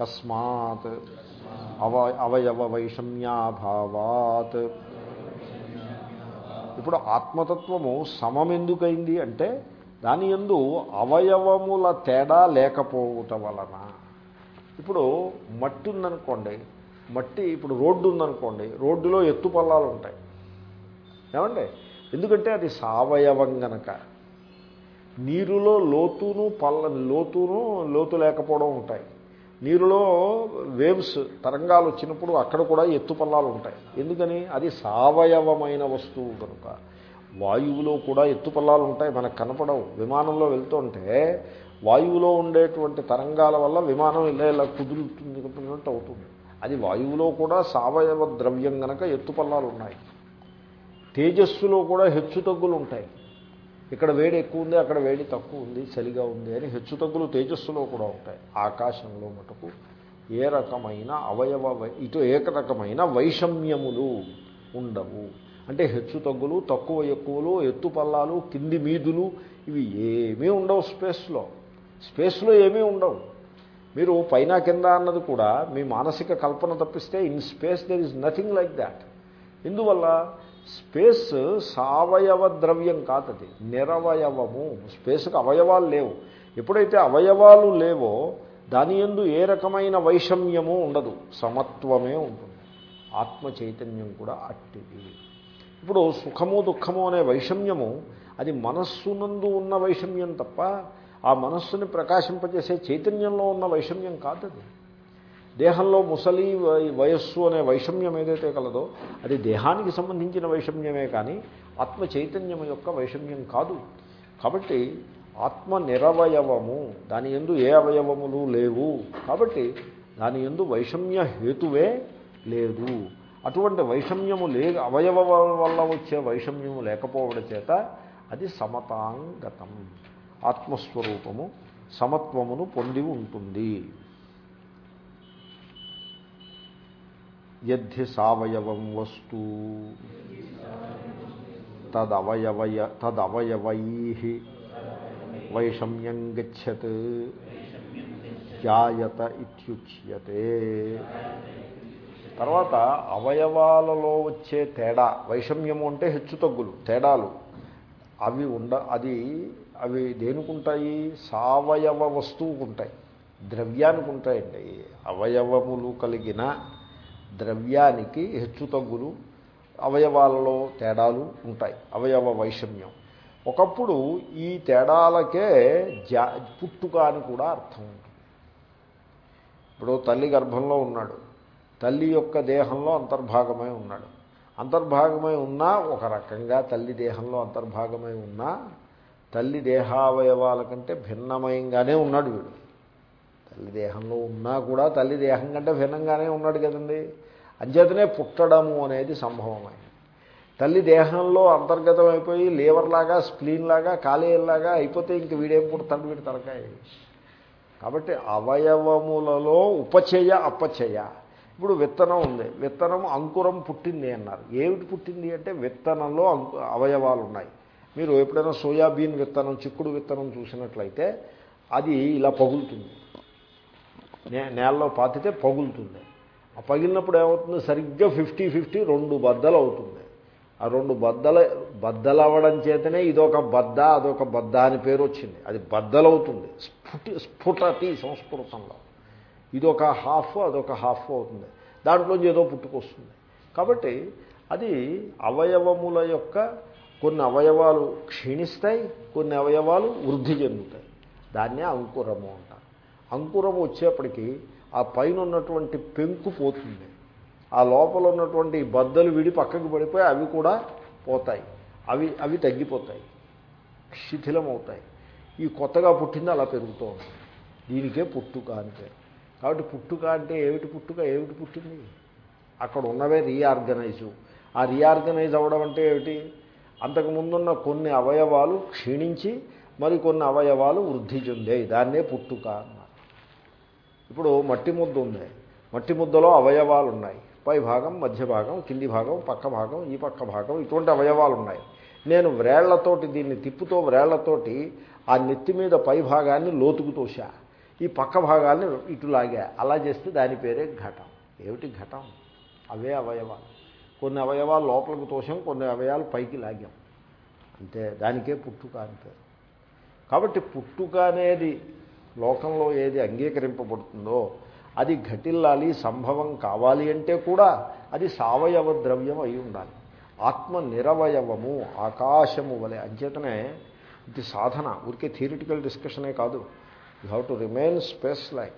కస్మాత్ అవ అవయవ వైషమ్యాభావాత్ ఇప్పుడు ఆత్మతత్వము సమం ఎందుకైంది అంటే దాని ఎందు అవయవముల తేడా లేకపోవట వలన. ఇప్పుడు మట్టి ఉందనుకోండి మట్టి ఇప్పుడు రోడ్డు ఉందనుకోండి రోడ్డులో ఎత్తు పల్లాలు ఉంటాయి ఏమండి? ఎందుకంటే అది సావయవం గనక. నీరులో లోతును పల్ల లోతును లోతు లేకపోవడం ఉంటాయి. నీరులో వేవ్స్ తరంగాలు వచ్చినప్పుడు అక్కడ కూడా ఎత్తు పల్లాలు ఉంటాయి. ఎందుకని? అది సావయవమైన వస్తువు కనుక. వాయువులో కూడా ఎత్తు పల్లాలు ఉంటాయి మనకు కనపడవు. విమానంలో వెళ్తుంటే వాయువులో ఉండేటువంటి తరంగాల వల్ల విమానం ఇలా ఇలా కుదురుతుంది కుదిరినట్టు అవుతుంది. అది వాయువులో కూడా సావయవ ద్రవ్యం కనుక ఎత్తు పల్లాలు ఉన్నాయి. తేజస్సులో కూడా హెచ్చుతగ్గులు ఉంటాయి. ఇక్కడ వేడి ఎక్కువ ఉంది అక్కడ వేడి తక్కువ ఉంది చలిగా ఉంది అని హెచ్చు తగ్గులు తేజస్సులో కూడా ఉంటాయి. ఆకాశంలో మటుకు ఏ రకమైన అవయవ ఇటు ఏక రకమైన వైషమ్యములు ఉండవు. అంటే హెచ్చు తగ్గులు తక్కువ ఎక్కువలు ఎత్తు పల్లాలు కింది మీదులు ఇవి ఏమీ ఉండవు స్పేస్లో. స్పేస్లో ఏమీ ఉండవు. మీరు పైన కింద అన్నది కూడా మీ మానసిక కల్పన తప్పిస్తే in space there is nothing like that. ఎందువల్ల స్పేస్ సావయవ ద్రవ్యం కాదది నిరవయవము. స్పేస్కి అవయవాలు లేవు. ఎప్పుడైతే అవయవాలు లేవో దాని ఎందు ఏ రకమైన వైషమ్యము ఉండదు. సమత్వమే ఉంటుంది. ఆత్మ చైతన్యం కూడా అట్టిది. ఇప్పుడు సుఖము దుఃఖము అనే వైషమ్యము అది మనస్సునందు ఉన్న వైషమ్యం తప్ప ఆ మనస్సుని ప్రకాశింపజేసే చైతన్యంలో ఉన్న వైషమ్యం కాదది. దేహంలో ముసలి వయస్సు అనే వైషమ్యం ఏదైతే కలదో అది దేహానికి సంబంధించిన వైషమ్యమే కానీ ఆత్మ చైతన్యం యొక్క వైషమ్యం కాదు. కాబట్టి ఆత్మ నిరవయవము దాని ఎందు ఏ అవయవములు లేవు. కాబట్టి దాని ఎందు వైషమ్య హేతువే లేదు. అటువంటి వైషమ్యము లే అవయవ వల్ల వచ్చే వైషమ్యము లేకపోవడం చేత అది సమతాంగతం. ఆత్మస్వరూపము సమత్వమును పొంది ఉంటుంది. యద్ధి సావయవం వస్తు తదవయవయ తదవయవై వైషమ్యం గచ్చత్ జాయత ఇత్యుచ్యతే. తర్వాత అవయవాలలో వచ్చే తేడా వైషమ్యము అంటే హెచ్చుతగ్గులు తేడాలు. అవి ఉండ అది అవి దేనికుంటాయి? సావయవ వస్తువుకుంటాయి ద్రవ్యానికి ఉంటాయండి అవయవములు కలిగిన ద్రవ్యానికి హెచ్చు తగ్గులు అవయవాలలో తేడాలు ఉంటాయి. అవయవ వైషమ్యం. ఒకప్పుడు ఈ తేడాలకే జా పుట్టుక అని కూడా అర్థం ఉంటుంది. ఇప్పుడు తల్లి గర్భంలో ఉన్నాడు. తల్లి యొక్క దేహంలో అంతర్భాగమై ఉన్నాడు. అంతర్భాగమై ఉన్నా ఒక రకంగా తల్లి దేహంలో అంతర్భాగమై ఉన్నా తల్లి దేహావయవాల కంటే భిన్నమయంగానే ఉన్నాడు వీడు. తల్లి దేహంలో ఉన్నా కూడా తల్లి దేహం కంటే భిన్నంగానే ఉన్నాడు కదండి. అంచేతనే పుట్టడము అనేది సంభవమైంది. తల్లి దేహంలో అంతర్గతం అయిపోయి లీవర్ లాగా స్ప్లీన్ లాగా అయిపోతే ఇంక వీడేం పుడతాడు? వీడి తలకాయ. కాబట్టి అవయవములలో ఉపచయ అపచయ. ఇప్పుడు విత్తనం ఉంది. విత్తనం అంకురం పుట్టింది అన్నారు. ఏమిటి పుట్టింది అంటే విత్తనంలో అంకు అవయవాలు ఉన్నాయి. మీరు ఎప్పుడైనా సోయాబీన్ విత్తనం చిక్కుడు విత్తనం చూసినట్లయితే అది ఇలా పగులుతుంది. నే నేలలో పాతితే పగులుతుంది. ఆ పగిలినప్పుడు ఏమవుతుంది? సరిగ్గా ఫిఫ్టీ ఫిఫ్టీ రెండు బద్దలు అవుతుంది ఆ రెండు బద్దల బద్దలు అవ్వడం చేతనే ఇదొక బద్ద అదొక బద్ద అని పేరు వచ్చింది. అది బద్దలవుతుంది. స్ఫుటి స్ఫుటతి సంస్కృతంలో. ఇదొక హాఫ్ అదొక హాఫ్ అవుతుంది. దాంట్లోంచి ఏదో పుట్టుకొస్తుంది. కాబట్టి అది అవయవముల యొక్క కొన్ని అవయవాలు క్షీణిస్తాయి కొన్ని అవయవాలు వృద్ధి చెందుతాయి. దాన్నే అంకురము అంటారు. అంకురం వచ్చేప్పటికీ ఆ పైన ఉన్నటువంటి పెంకు పోతుంది. ఆ లోపల ఉన్నటువంటి బద్దలు విడి పక్కకు పడిపోయి అవి కూడా పోతాయి. అవి అవి తగ్గిపోతాయి. శిథిలం అవుతాయి ఈ కొత్తగా పుట్టింది అలా పెరుగుతూ ఉంటుంది దీనికే పుట్టుక అని పేరు. కాబట్టి పుట్టుక అంటే ఏమిటి పుట్టుక? ఏమిటి పుట్టింది? అక్కడ ఉన్నవే రీఆర్గనైజు. ఆ రీఆర్గనైజ్ అవ్వడం అంటే ఏమిటి? అంతకుముందున్న కొన్ని అవయవాలు క్షీణించి మరి కొన్ని అవయవాలు వృద్ధి చెందాయి. దాన్నే పుట్టుక ఇప్పుడు మట్టి ముద్ద ఉంది. మట్టి ముద్దలో అవయవాలు ఉన్నాయి పై భాగం మధ్య భాగం కింది భాగం పక్క భాగం ఈ పక్క భాగం ఇటువంటి అవయవాలు ఉన్నాయి నేను వ్రేళ్ళతోటి దీన్ని తిప్పుతో వ్రేళ్ళతోటి ఆ నెత్తి మీద పై భాగాన్ని లోతుకు తోసా ఈ పక్క భాగాల్ని ఇటు లాగా. అలా చేస్తే దాని పేరే ఘటం. ఏమిటి ఘటం? అవే అవయవాలు. కొన్ని అవయవాలు లోపలికి తోసాం కొన్ని అవయవాలు పైకి లాగాం. అంతే దానికే పుట్టుక అని పేరు. కాబట్టి పుట్టుక అనేది లోకంలో ఏది అంగీకరింపబడుతుందో అది ఘటిల్లాలి సంభవం కావాలి అంటే కూడా అది సావయవ ద్రవ్యం అయి ఉండాలి. ఆత్మ నిరవయవము ఆకాశము వలె. అంచేతనే ఇది సాధన. ఊరికే థియరిటికల్ డిస్కషనే కాదు. You have to remain space like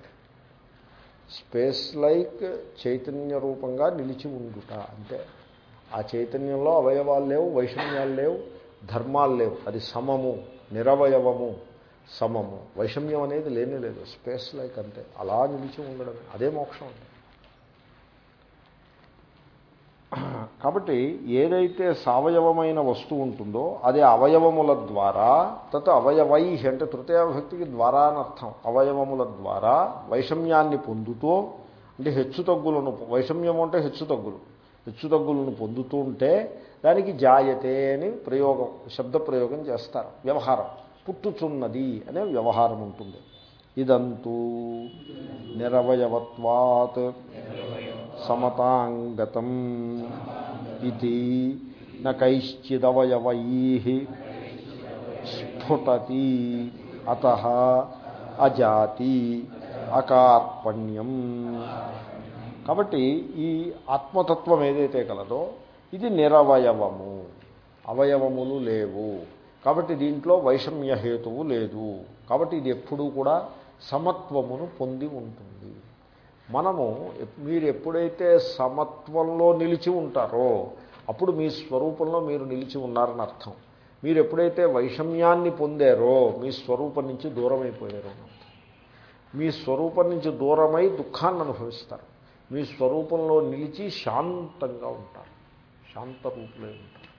space like Chaitanya రూపంగా నిలిచి ఉండుట అంతే ఆ చైతన్యంలో అవయవాలు లేవు వైషమ్యాలు లేవు ధర్మాలు లేవు. అది సమము నిరవయవము. సమము. వైషమ్యం అనేది లేనే లేదు. స్పేస్ లైక్ అంతే అలా నిలిచి ఉండడమే అదే మోక్షం అంటే కాబట్టి ఏదైతే సవయవమైన వస్తువు ఉంటుందో అది అవయవముల ద్వారా తత్ అవయవై అంటే తృతీయభక్తికి ద్వారా అనర్థం అవయవముల ద్వారా వైషమ్యాన్ని పొందుతూ అంటే హెచ్చుతగ్గులను వైషమ్యం అంటే హెచ్చుతగ్గులు హెచ్చుతగ్గులను పొందుతూ ఉంటే దానికి జాయతే అని ప్రయోగం శబ్ద ప్రయోగం చేస్తారు. వ్యవహారం. పుట్టుచున్నది అనే వ్యవహారం ఉంటుంది. ఇదంతూ నిరవయవత్వాత్ సమతాంగతం ఇది నైశ్చిదవయవై స్ఫుటతి అత అజాతి అకార్పణ్యం. కాబట్టి ఈ ఆత్మతత్వం ఏదైతే కలదో ఇది నిరవయవము. అవయవములు లేవు. కాబట్టి దీంట్లో వైషమ్య హేతువు లేదు. కాబట్టి ఇది ఎప్పుడూ కూడా సమత్వమును పొంది ఉంటుంది. మనము మీరు ఎప్పుడైతే సమత్వంలో నిలిచి ఉంటారో అప్పుడు మీ స్వరూపంలో మీరు నిలిచి ఉన్నారని అర్థం. మీరు ఎప్పుడైతే వైషమ్యాన్ని పొందారో మీ స్వరూపం నుంచి దూరం అయిపోయారో మీ స్వరూపం నుంచి దూరమై దుఃఖాన్ని అనుభవిస్తారు. మీ స్వరూపంలో నిలిచి శాంతంగా ఉంటారు. శాంతరూపులే ఉంటారు.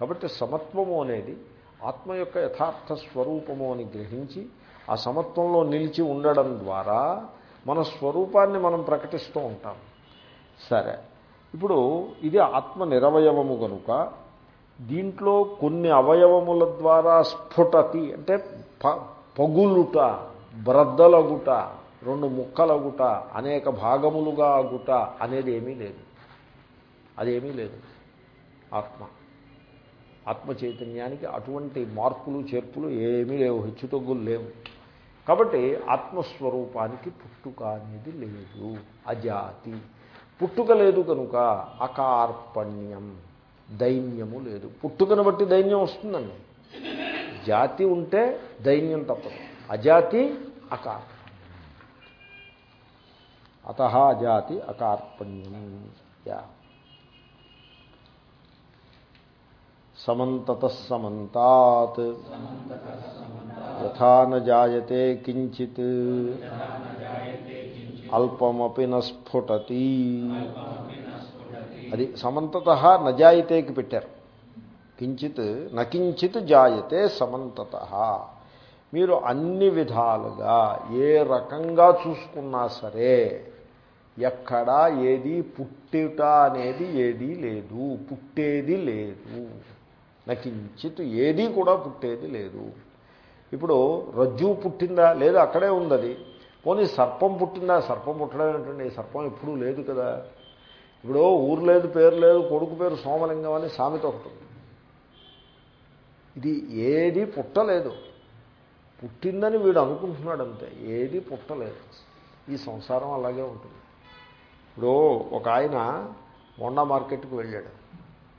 కాబట్టి సమత్వము అనేది ఆత్మ యొక్క యథార్థ స్వరూపము అని గ్రహించి ఆ సమత్వంలో నిలిచి ఉండడం ద్వారా మన స్వరూపాన్ని మనం ప్రకటిస్తూ ఉంటాం. సరే. ఇప్పుడు ఇది ఆత్మ నిరవయవము కనుక దీంట్లో కొన్ని అవయవముల ద్వారా స్ఫుటతి అంటే ప పగులుట బ్రద్దలగుట రెండు ముక్కలగుట అనేక భాగములుగా అగుట అనేది ఏమీ లేదు. అదేమీ లేదు. ఆత్మ. ఆత్మ చైతన్యానికి అటువంటి మార్పులు చేర్పులు ఏమీ లేవు హెచ్చుతగ్గులు లేవు. కాబట్టి ఆత్మస్వరూపానికి పుట్టుక అనేది లేదు అజాతి. పుట్టుక లేదు కనుక అకార్పణ్యం దైన్యము లేదు. పుట్టుకను బట్టి దైన్యం వస్తుందండి. జాతి ఉంటే దైన్యం తప్పదు. అజాతి అకార్పణ్యం. అత అజాతి అకార్పణ్యం. యా. సమంతత సమంతాత్ యథా నాయతే కించిత్ అల్పమపి నస్ఫుటతి అది సమంతత నజాయితేకి పెట్టారు. కించిత్ నకించిత్ జాయతే సమంతత మీరు అన్ని విధాలుగా ఏ రకంగా చూసుకున్నా సరే ఎక్కడా ఏది పుట్టుట అనేది ఏదీ లేదు పుట్టేది లేదు. నకించిత్ ఏదీ కూడా పుట్టేది లేదు. ఇప్పుడు రజ్జు పుట్టిందా? లేదా అక్కడే ఉంది అది పోనీ సర్పం పుట్టిందా? సర్పం పుట్టడం ఏంటండి సర్పం ఎప్పుడూ లేదు కదా. ఇప్పుడు ఊరు లేదు పేరు లేదు కొడుకు పేరు సోమలింగం అని సామెత ఒకటి ఇది ఏది పుట్టలేదు. పుట్టిందని వీడు అనుకుంటున్నాడు అంతే ఏది పుట్టలేదు. ఈ సంసారం అలాగే ఉంటుంది. ఇప్పుడు ఒక ఆయన మొండ మార్కెట్కి వెళ్ళాడు.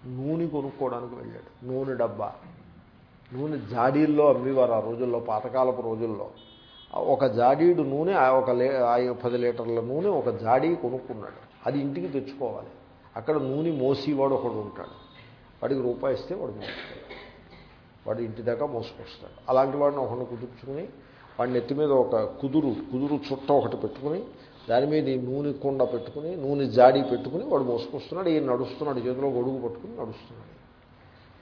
నూనె కొనుక్కోవడానికి వెళ్ళాడు. నూనె డబ్బా. నూనె జాడీల్లో అమ్మేవారు ఆ రోజుల్లో పాతకాలపు రోజుల్లో. ఒక జాడీడు నూనె ఒక లే పది లీటర్ల నూనె ఒక జాడీ కొనుక్కున్నాడు. అది ఇంటికి తెచ్చుకోవాలి. అక్కడ నూనె మోసేవాడు ఒకడు ఉంటాడు. వాడికి రూపాయి ఇస్తే వాడు మోస్తాడు వాడు ఇంటి దాకా మోసుకొస్తాడు. అలాంటి వాడిని ఒకడిని కుదుర్చుకుని వాడిని ఎత్తి మీద ఒక కుదురు కుదురు చుట్ట ఒకటి పెట్టుకుని దాని మీద ఈ నూనె కుండ పెట్టుకుని నూనె జాడీ పెట్టుకుని వాడు మోసుకొస్తున్నాడు ఈయన నడుస్తున్నాడు చేతిలో గొడుగు పట్టుకుని నడుస్తున్నాడు.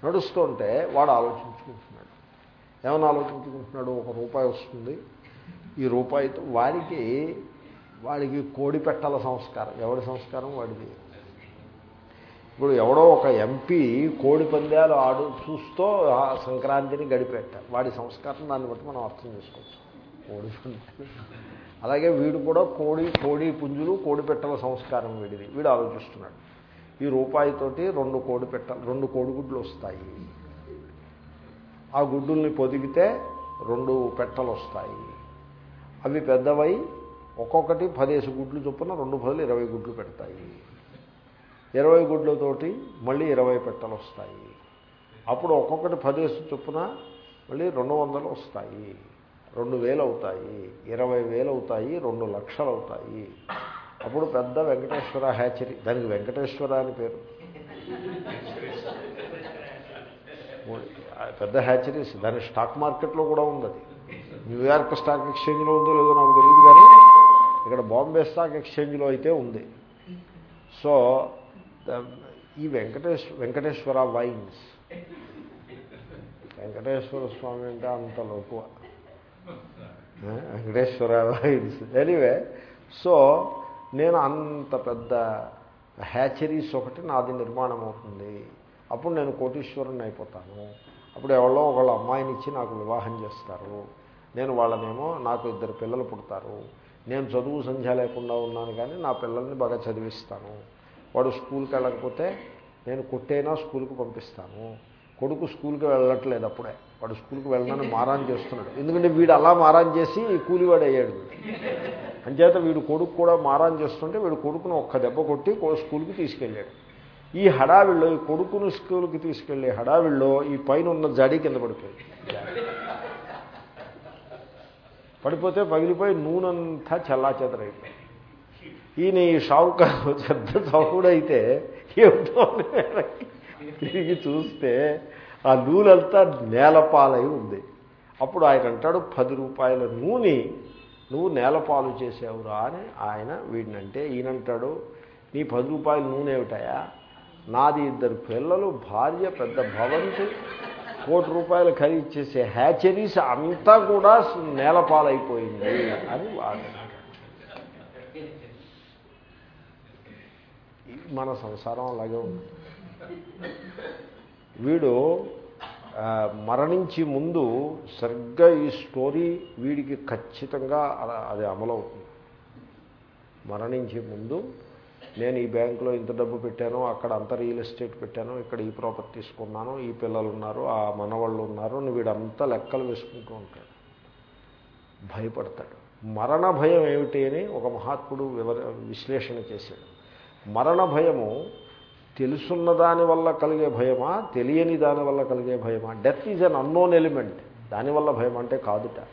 నడుస్తుంటే వాడు ఆలోచించుకుంటున్నాడు. ఏమైనా ఆలోచించుకుంటున్నాడు? ఒక రూపాయి వస్తుంది. ఈ రూపాయితో వారికి వాడికి కోడి పెట్టాల సంస్కారం. ఎవడి సంస్కారం? వాడిది. ఇప్పుడు ఎవడో ఒక ఎంపీ కోడి పందాలు ఆడు చూస్తూ ఆ సంక్రాంతిని గడిపెట్ట వాడి సంస్కారం దాన్ని బట్టి మనం అర్థం చేసుకోవచ్చు. కోడి అలాగే వీడు కూడా కోడి కోడి పుంజులు కోడి పెట్టల సంస్కారం వీడిది. వీడు ఆలోచిస్తున్నాడు. ఈ రూపాయితోటి రెండు కోడి పెట్ట రెండు కోడిగుడ్లు వస్తాయి. ఆ గుడ్డుల్ని పొదిగితే రెండు పెట్టలు వస్తాయి. అవి పెద్దవై ఒక్కొక్కటి పదేసి గుడ్లు చొప్పున రెండు పదులు ఇరవై గుడ్లు పెడతాయి. ఇరవై గుడ్లతోటి మళ్ళీ ఇరవై పెట్టలు వస్తాయి. అప్పుడు ఒక్కొక్కటి పదేసి చొప్పున మళ్ళీ రెండు వందలు వస్తాయి. రెండు వేలు అవుతాయి ఇరవై వేలు అవుతాయి రెండు లక్షలు అవుతాయి అప్పుడు పెద్ద వెంకటేశ్వర హ్యాచరీ. దానికి వెంకటేశ్వర అని పేరు. పెద్ద హ్యాచరీస్. దాని స్టాక్ మార్కెట్లో కూడా ఉంది అది న్యూయార్క్ స్టాక్ ఎక్స్చేంజ్లో ఉందో లేదో నాకు తెలియదు కానీ ఇక్కడ బాంబే స్టాక్ ఎక్స్చేంజ్లో అయితే ఉంది. సో ఈ వెంకటేశ్ వెంకటేశ్వర వైన్స్. వెంకటేశ్వర స్వామి అంటే అంత లోకువ. వెంకటేశ్వర వైన్స్ ఎనీవే సో నేను అంత పెద్ద హ్యాచరీస్ ఒకటి నాది నిర్మాణం అవుతుంది. అప్పుడు నేను కోటీశ్వరుని అయిపోతాను. అప్పుడు ఎవరో ఒకళ్ళ అమ్మాయిని ఇచ్చి నాకు వివాహం చేస్తారు. నేను వాళ్ళనేమో నాకు ఇద్దరు పిల్లలు పుడతారు. నేను చదువు సంధ్య లేకుండా ఉన్నాను కానీ నా పిల్లల్ని బాగా చదివిస్తాను. వాడు స్కూల్కి వెళ్ళకపోతే నేను కొట్టైనా స్కూల్కి పంపిస్తాను. కొడుకు స్కూల్కి వెళ్ళట్లేదు అప్పుడే. వాడు స్కూల్కి వెళ్ళడానికి మారాన్ చేస్తున్నాడు. ఎందుకంటే వీడు అలా మారాన్ చేసి కూలివాడు అయ్యాడు. అంచేత వీడు కొడుకు కూడా మారాన్ చేస్తుంటే వీడు కొడుకును ఒక్క దెబ్బ కొట్టి స్కూల్కి తీసుకెళ్ళాడు. ఈ హడావిల్లో ఈ కొడుకును స్కూల్కి తీసుకెళ్ళే హడావిల్లో ఈ పైన ఉన్న జడి కింద పడిపోయింది పడిపోతే పగిలిపోయి నూనెంతా చల్లా చెదరైపోయింది ఈయన ఈ షావుకారు పెద్ద చౌకుడైతే ఏమిటో తిరిగి చూస్తే ఆ నూనెంతా నేలపాలై ఉంది. అప్పుడు ఆయన అంటాడు పది రూపాయల నూనె నువ్వు నేలపాలు చేసావురా అని ఆయన వీడినంటే ఈయనంటాడు నీ పది రూపాయల నూనె ఏమిటాయా నాది ఇద్దరు పిల్లలు భార్య పెద్ద భవంతి కోటి రూపాయలు ఖరీదు చేసే హ్యాచరీస్ అంతా కూడా నేలపాలైపోయింది అని వాడు. మన సంసారం అలాగే ఉంది. వీడు మరణించి ముందు సరిగ్గా ఈ స్టోరీ వీడికి ఖచ్చితంగా అది అమలవుతుంది. మరణించే ముందు నేను ఈ బ్యాంకులో ఇంత డబ్బు పెట్టాను అక్కడ అంత రియల్ ఎస్టేట్ పెట్టాను ఇక్కడ ఈ ప్రాపర్టీస్ కొన్నాను ఈ పిల్లలు ఉన్నారు ఆ మనవాళ్ళు ఉన్నారు వీడంతా లెక్కలు వేసుకుంటూ ఉంటాడు. భయపడతాడు. మరణ భయం ఏమిటి అని ఒక మహాత్ముడు వివర విశ్లేషణ చేశాడు. మరణ భయము తెలుసున్న దాని వల్ల కలిగే భయమా? తెలియని దాని వల్ల కలిగే భయమా? Death is an unknown element దానివల్ల భయం అంటే కాదుట.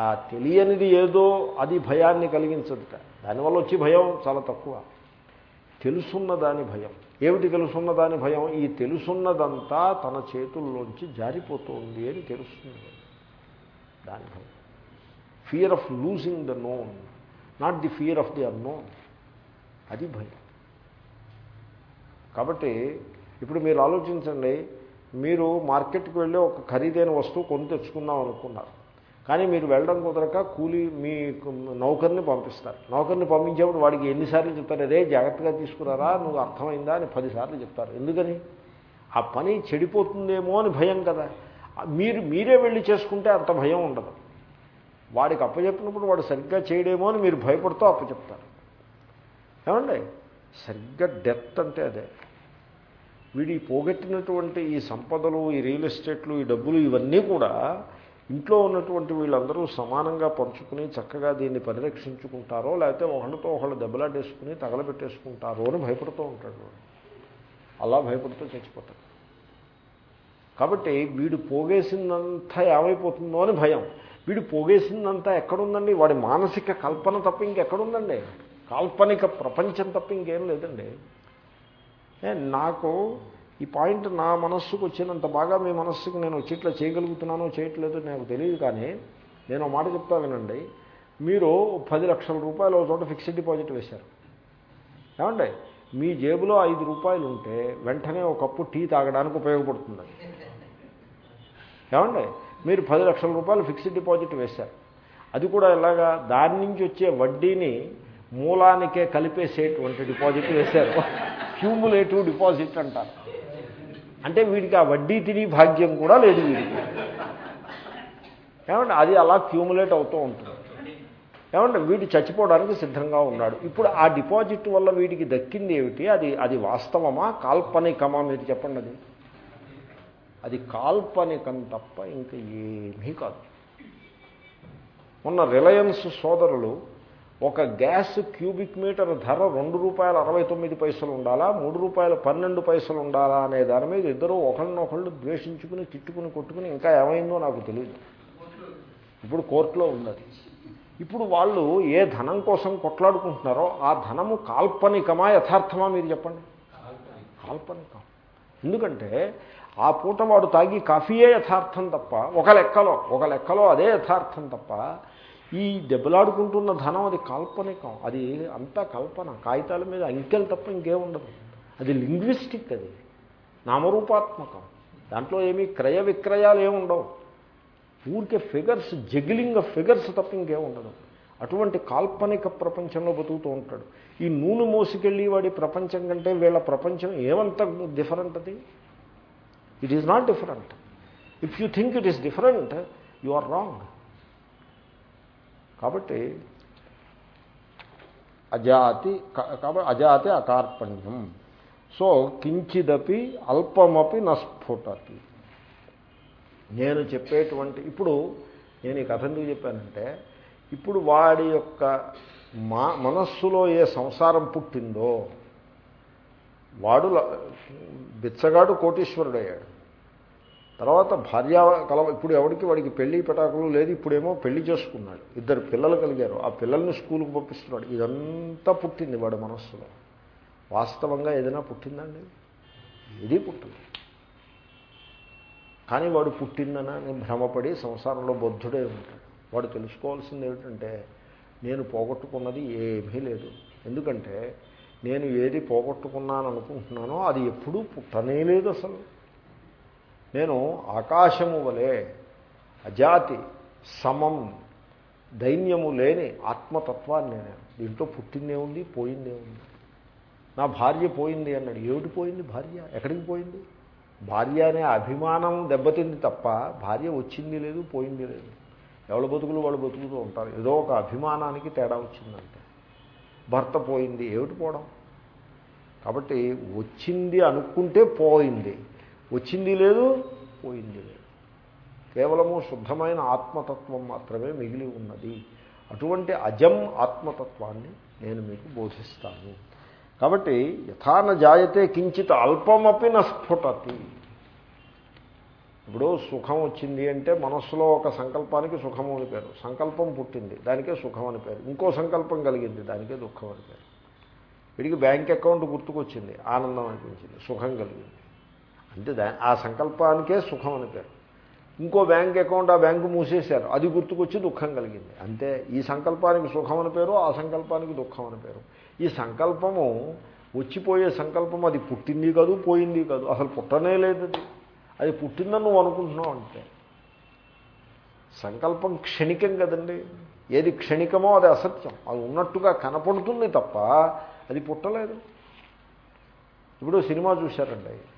ఆ తెలియనిది ఏదో అది భయాన్ని కలిగించదుట. దానివల్ల వచ్చి భయం చాలా తక్కువ. తెలుసున్న దాని భయం. ఏమిటి తెలుసున్న దాని భయం? ఈ తెలుసున్నదంతా తన చేతుల్లోంచి జారిపోతుంది అని తెలుస్తుంది. దాని భయం. Fear of losing the known not the fear of the unknown అది భయం. కాబట్టి ఇప్పుడు మీరు ఆలోచించండి మీరు మార్కెట్కి వెళ్ళి ఒక ఖరీదైన వస్తువు కొని తెచ్చుకుందాం అనుకున్నారు. కానీ మీరు వెళ్ళడం కుదరక కూలి మీ నౌకర్ని పంపిస్తారు. నౌకర్ని పంపించేప్పుడు వాడికి ఎన్నిసార్లు చెప్తారు రే జాగ్రత్తగా తీసుకురారా నువ్వు అర్థమైందా? అని పదిసార్లు చెప్తారు. ఎందుకని? ఆ పని చెడిపోతుందేమో అని భయం కదా. మీరు మీరే వెళ్ళి చేసుకుంటే అంత భయం ఉండదు. వాడికి అప్పచెప్పినప్పుడు వాడు సరిగ్గా చేయడేమో అని మీరు భయపడుతూ అప్పచెప్తారు. ఏమండి? సరిగ్గా డెత్ అంటే అదే. వీడి పోగొట్టినటువంటి ఈ సంపదలు ఈ రియల్ ఎస్టేట్లు ఈ డబ్బులు ఇవన్నీ కూడా ఇంట్లో ఉన్నటువంటి వీళ్ళందరూ సమానంగా పంచుకుని చక్కగా దీన్ని పరిరక్షించుకుంటారో లేకపోతే ఒకళ్ళతో ఒకళ్ళు దెబ్బలాడేసుకుని తగలబెట్టేసుకుంటారో అని భయపడుతూ ఉంటాడు అలా భయపడుతూ చచ్చిపోతాడు. కాబట్టి వీడు పోగేసిందంతా ఏమైపోతుందో అని భయం. వీడు పోగేసిందంతా ఎక్కడుందండి? వాడి మానసిక కల్పన తప్ప ఇంకెక్కడుందండి? కాల్పనిక ప్రపంచం తప్ప ఇంకేం లేదండి. నాకు ఈ పాయింట్ నా మనస్సుకు వచ్చినంత బాగా మీ మనస్సుకు నేను వచ్చేట్లా చేయగలుగుతున్నానో చేయట్లేదో నాకు తెలియదు కానీ నేను మాట చెప్తా వినండి. మీరు పది లక్షల రూపాయలు ఒక చోట ఫిక్స్డ్ డిపాజిట్ వేశారు. ఏమండి? మీ జేబులో ఐదు రూపాయలు ఉంటే వెంటనే ఒక కప్పు టీ తాగడానికి ఉపయోగపడుతుంది. ఏమండి? మీరు పది లక్షల రూపాయలు ఫిక్స్డ్ డిపాజిట్ వేశారు. అది కూడా ఎలాగా? దాని నుంచి వచ్చే వడ్డీని మూలానికే కలిపేసేటువంటి డిపాజిట్ వేశారు. క్యూములేటివ్ డిపాజిట్ అంటారు. అంటే వీడికి ఆ వడ్డీ తిని భాగ్యం కూడా లేదు వీడికి. ఏమంటే అది అలా క్యూములేట్ అవుతూ ఉంటుంది. ఏమంటే వీడు చచ్చిపోవడానికి సిద్ధంగా ఉన్నాడు. ఇప్పుడు ఆ డిపాజిట్ వల్ల వీడికి దక్కింది ఏమిటి? అది అది వాస్తవమా? కాల్పనికమా మీరు చెప్పండి అది. అది కాల్పనికం తప్ప ఇంకా ఏమీ కాదు. మొన్న రిలయన్స్ సోదరులు ఒక గ్యాస్ క్యూబిక్ మీటర్ ధర రెండు రూపాయల అరవై తొమ్మిది పైసలు ఉండాలా? మూడు రూపాయల పన్నెండు పైసలు ఉండాలా అనే దాని మీద ఇద్దరు ఒకళ్ళనొకళ్ళు ద్వేషించుకుని తిట్టుకుని కొట్టుకుని ఇంకా ఏమైందో నాకు తెలియదు ఇప్పుడు కోర్టులో ఉన్నది. ఇప్పుడు వాళ్ళు ఏ ధనం కోసం కొట్లాడుకుంటున్నారో ఆ ధనము కాల్పనికమా? యథార్థమా మీరు చెప్పండి. కాల్పనికం. ఎందుకంటే ఆ పూట వాడు తాగి కాఫీయే యథార్థం తప్ప ఒక లెక్కలో ఒక లెక్కలో అదే యథార్థం తప్ప ఈ దెబ్బలాడుకుంటున్న ధనం అది కాల్పనికం. అది అంతా కల్పన. కాగితాల మీద అంకెలు తప్ప ఇంకేముండదు. అది లింగ్విస్టిక్ అది. నామరూపాత్మకం. దాంట్లో ఏమీ క్రయ విక్రయాలు ఏమి ఉండవు. ఊరికే ఫిగర్స్ జగిలింగ్ ఫిగర్స్ తప్ప ఇంకేముండదు. అటువంటి కాల్పనిక ప్రపంచంలో బతుకుతూ ఉంటాడు. ఈ నూనె మోసుకెళ్ళి వాడి ప్రపంచం కంటే వీళ్ళ ప్రపంచం ఏమంత డిఫరెంట్ అది? It is not different if you think it is different you are wrong కాబట్టి అజాతి కాబట్టి అజాతి అకార్పణ్యం. సో కించిదపి అల్పమపి నస్ఫుటతి. నేను చెప్పేటువంటి ఇప్పుడు నేను ఈ కథ ఎందుకు చెప్పానంటే ఇప్పుడు వాడి యొక్క మా మనస్సులో ఏ సంసారం పుట్టిందో వాడు బిచ్చగాడు కోటీశ్వరుడయ్యాడు. తర్వాత భార్య కల ఇప్పుడు ఎవరికి వాడికి పెళ్ళి పెటాకులు లేదు ఇప్పుడేమో పెళ్ళి చేసుకున్నాడు. ఇద్దరు పిల్లలు కలిగారు. ఆ పిల్లల్ని స్కూల్కి పంపిస్తున్నాడు. ఇదంతా పుట్టింది వాడి మనస్సులో. వాస్తవంగా ఏదైనా పుట్టిందండి? ఇది పుట్టింది. కానీ వాడు పుట్టిందనని భ్రమపడి సంసారంలో బొద్ధుడే ఉంటాడు. వాడు తెలుసుకోవాల్సింది ఏమిటంటే నేను పోగొట్టుకున్నది ఏమీ లేదు. ఎందుకంటే నేను ఏది పోగొట్టుకున్నాను అనుకుంటున్నానో అది ఎప్పుడూ పుట్టనే లేదు అసలు. నేను ఆకాశము వలె అజాతి సమం దైన్యము లేని ఆత్మతత్వాన్ని నేను. దీంట్లో పుట్టిందే ఉంది పోయిందే ఉంది. నా భార్య పోయింది అన్నాడు. ఏమిటి పోయింది భార్య? ఎక్కడికి పోయింది? భార్య అనే అభిమానం దెబ్బతింది తప్ప భార్య వచ్చింది లేదు పోయింది లేదు. ఎవరి బతుకులు వాళ్ళు బతుకుతూ ఉంటారు. ఏదో ఒక అభిమానానికి తేడా వచ్చిందంటే. భర్త పోయింది ఏమిటి పోవడం? కాబట్టి వచ్చింది అనుకుంటే పోయింది. వచ్చింది లేదు పోయింది లేదు. కేవలము శుద్ధమైన ఆత్మతత్వం మాత్రమే మిగిలి ఉన్నది. అటువంటి అజం ఆత్మతత్వాన్ని నేను మీకు బోధిస్తాను. కాబట్టి యథాన జాయతే కించిత్ అల్పమపి నస్ఫుటతి ఇప్పుడు సుఖం వచ్చింది అంటే మనస్సులో ఒక సంకల్పానికి సుఖము అని పేరు. సంకల్పం పుట్టింది దానికే సుఖం అని పేరు. ఇంకో సంకల్పం కలిగింది దానికే దుఃఖం అని పేరు. వీడికి బ్యాంక్ అకౌంట్ గుర్తుకొచ్చింది ఆనందం అనిపించింది సుఖం కలిగింది. అంటే దా ఆ సంకల్పానికే సుఖం అని పేరు. ఇంకో బ్యాంక్ అకౌంట్ ఆ బ్యాంకు మూసేశారు. అది గుర్తుకొచ్చి దుఃఖం కలిగింది. అంతే ఈ సంకల్పానికి సుఖం అని పేరు ఆ సంకల్పానికి దుఃఖం అని పేరు. ఈ సంకల్పము వచ్చిపోయే సంకల్పం అది పుట్టింది కాదు పోయింది కాదు. అసలు పుట్టనే లేదు అది. అది పుట్టిందని నువ్వు అనుకుంటున్నావు అంటే. సంకల్పం క్షణికం కదండి. ఏది క్షణికమో అది అసత్యం. అది ఉన్నట్టుగా కనపడుతుంది తప్ప అది పుట్టలేదు. ఇప్పుడు సినిమా చూశారండి.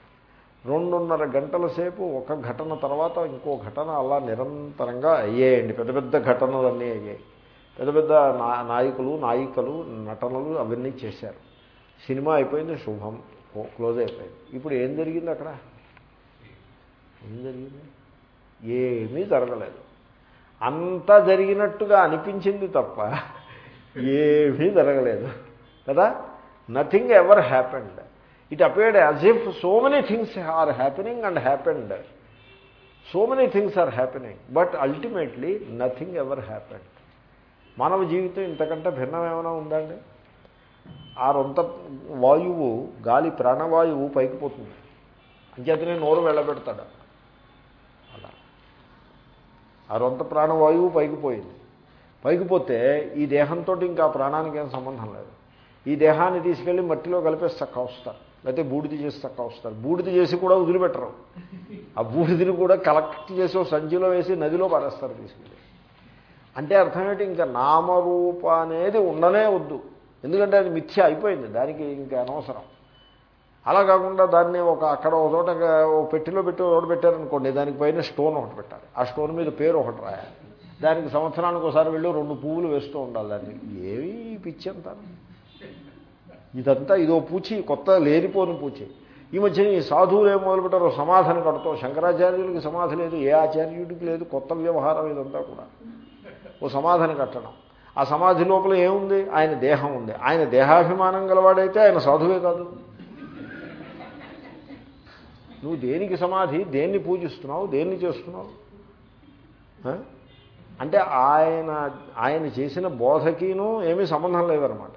రెండున్నర గంటల సేపు ఒక ఘటన తర్వాత ఇంకో ఘటన అలా నిరంతరంగా అయ్యాయండి. పెద్ద పెద్ద ఘటనలు అన్నీ అయ్యాయి. పెద్ద పెద్ద నాయకులు నాయికలు నటనలు అవన్నీ చేశారు. సినిమా అయిపోయింది శుభం. క్లోజ్ అయిపోయింది. ఇప్పుడు ఏం జరిగింది అక్కడ? ఏం జరిగింది? ఏమీ జరగలేదు. అంతా జరిగినట్టుగా అనిపించింది తప్ప ఏమీ జరగలేదు. కదా? Nothing ever happened it appeared as if so many things are happening and happened so many things are happening but ultimately nothing ever happened మానవ జీవితం ఇంతకంటే భిన్నం ఏమైనా ఉందండి? ఆ రొంత వాయువు గాలి ప్రాణవాయువు పైకి పోతుంది. అంచేతనే నోరు వెళ్ళబెడతాడు. అలా. ఆ రొంత ప్రాణవాయువు పైకి పోయింది. పైకి పోతే ఈ దేహంతో ఇంకా ప్రాణానికి ఏం సంబంధం లేదు. ఈ దేహాన్ని తీసుకెళ్ళి మట్టిలో కలిపేసి చక్క వస్తారు. లేకపోతే బూడిద చేసి చక్క వస్తారు. బూడిద చేసి కూడా వదిలిపెట్టరు. ఆ బూడిదని కూడా కలెక్ట్ చేసి సంచిలో వేసి నదిలో పారేస్తారు తీసుకెళ్ళి. అంటే అర్థం ఏంటి ఇంకా నామరూప అనేది ఉండనే వద్దు. ఎందుకంటే అది మిథ్య అయిపోయింది. దానికి ఇంకా అనవసరం. అలా కాకుండా దాన్ని ఒక అక్కడ ఒక చోట ఓ పెట్టిలో పెట్టి ఒకటి పెట్టారనుకోండి దానికి పైన స్టోన్ ఒకటి పెట్టాలి. ఆ స్టోన్ మీద పేరు ఒకటి రాయాలి. దానికి సంవత్సరానికి ఒకసారి వెళ్ళి రెండు పువ్వులు వేస్తూ ఉండాలి దాన్ని. ఏవి పిచ్చి అంతా? ఇదంతా ఇదో పూచి కొత్త లేనిపోని పూచి. ఈ మధ్య ఈ సాధువులు ఏం మొదలుపెట్టారో సమాధానం కడతాం. శంకరాచార్యులకి సమాధి లేదు ఏ ఆచార్యుడికి లేదు కొత్త వ్యవహారం ఇదంతా కూడా. ఓ సమాధానం కట్టడం. ఆ సమాధి లోపల ఏముంది? ఆయన దేహం ఉంది. ఆయన దేహాభిమానం గలవాడైతే ఆయన సాధువే కాదు. నువ్వు దేనికి సమాధి? దేన్ని పూజిస్తున్నావు? దేన్ని చేస్తున్నావు? అంటే ఆయన ఆయన చేసిన బోధకిను ఏమీ సంబంధం లేదనమాట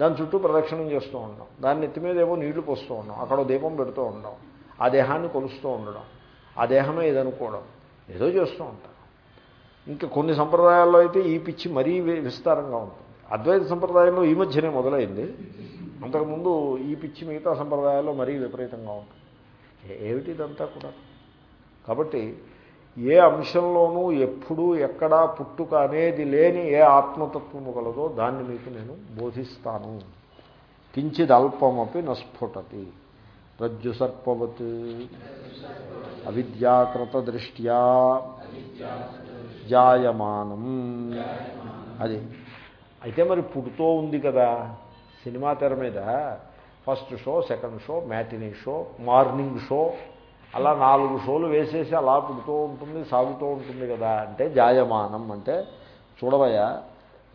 దాని చుట్టూ ప్రదక్షిణం చేస్తూ ఉండడం దాని నెత్తి మీద ఏవో నీళ్ళు పోస్తూ ఉండడం అక్కడ దీపం పెడుతూ ఉండడం ఆ దేహాన్ని కొలుస్తూ ఉండడం. ఆ దేహమే ఇదనుకోవడం ఏదో చేస్తూ ఉంటారు. ఇంకా కొన్ని సంప్రదాయాల్లో అయితే ఈ పిచ్చి మరీ విస్తారంగా ఉంటుంది. అద్వైత సంప్రదాయంలో ఈ మధ్యనే మొదలైంది. అంతకుముందు ఈ పిచ్చి మిగతా సంప్రదాయాల్లో మరీ విపరీతంగా ఉంటుంది. ఏమిటిదంతా ఏమిటి ఇదంతా కూడా? కాబట్టి ఏ అంశంలోనూ ఎప్పుడూ ఎక్కడా పుట్టుక అనేది లేని ఏ ఆత్మతత్వము కలదో దాన్ని మీకు నేను బోధిస్తాను. కించిద్ అల్పమపి నస్ఫుటతి. రజ్జు సర్పవత్. అవిద్యాకృత దృష్ట్యా. జాయమానం. అది. అయితే మరి పుడుతూ ఉంది కదా సినిమా తెర మీద. First show second show matinee show morning show. అలా నాలుగు షోలు వేసేసి అలా పుడుతూ ఉంటుంది సాగుతూ ఉంటుంది కదా అంటే జాయమానం అంటే చూడవయ్యా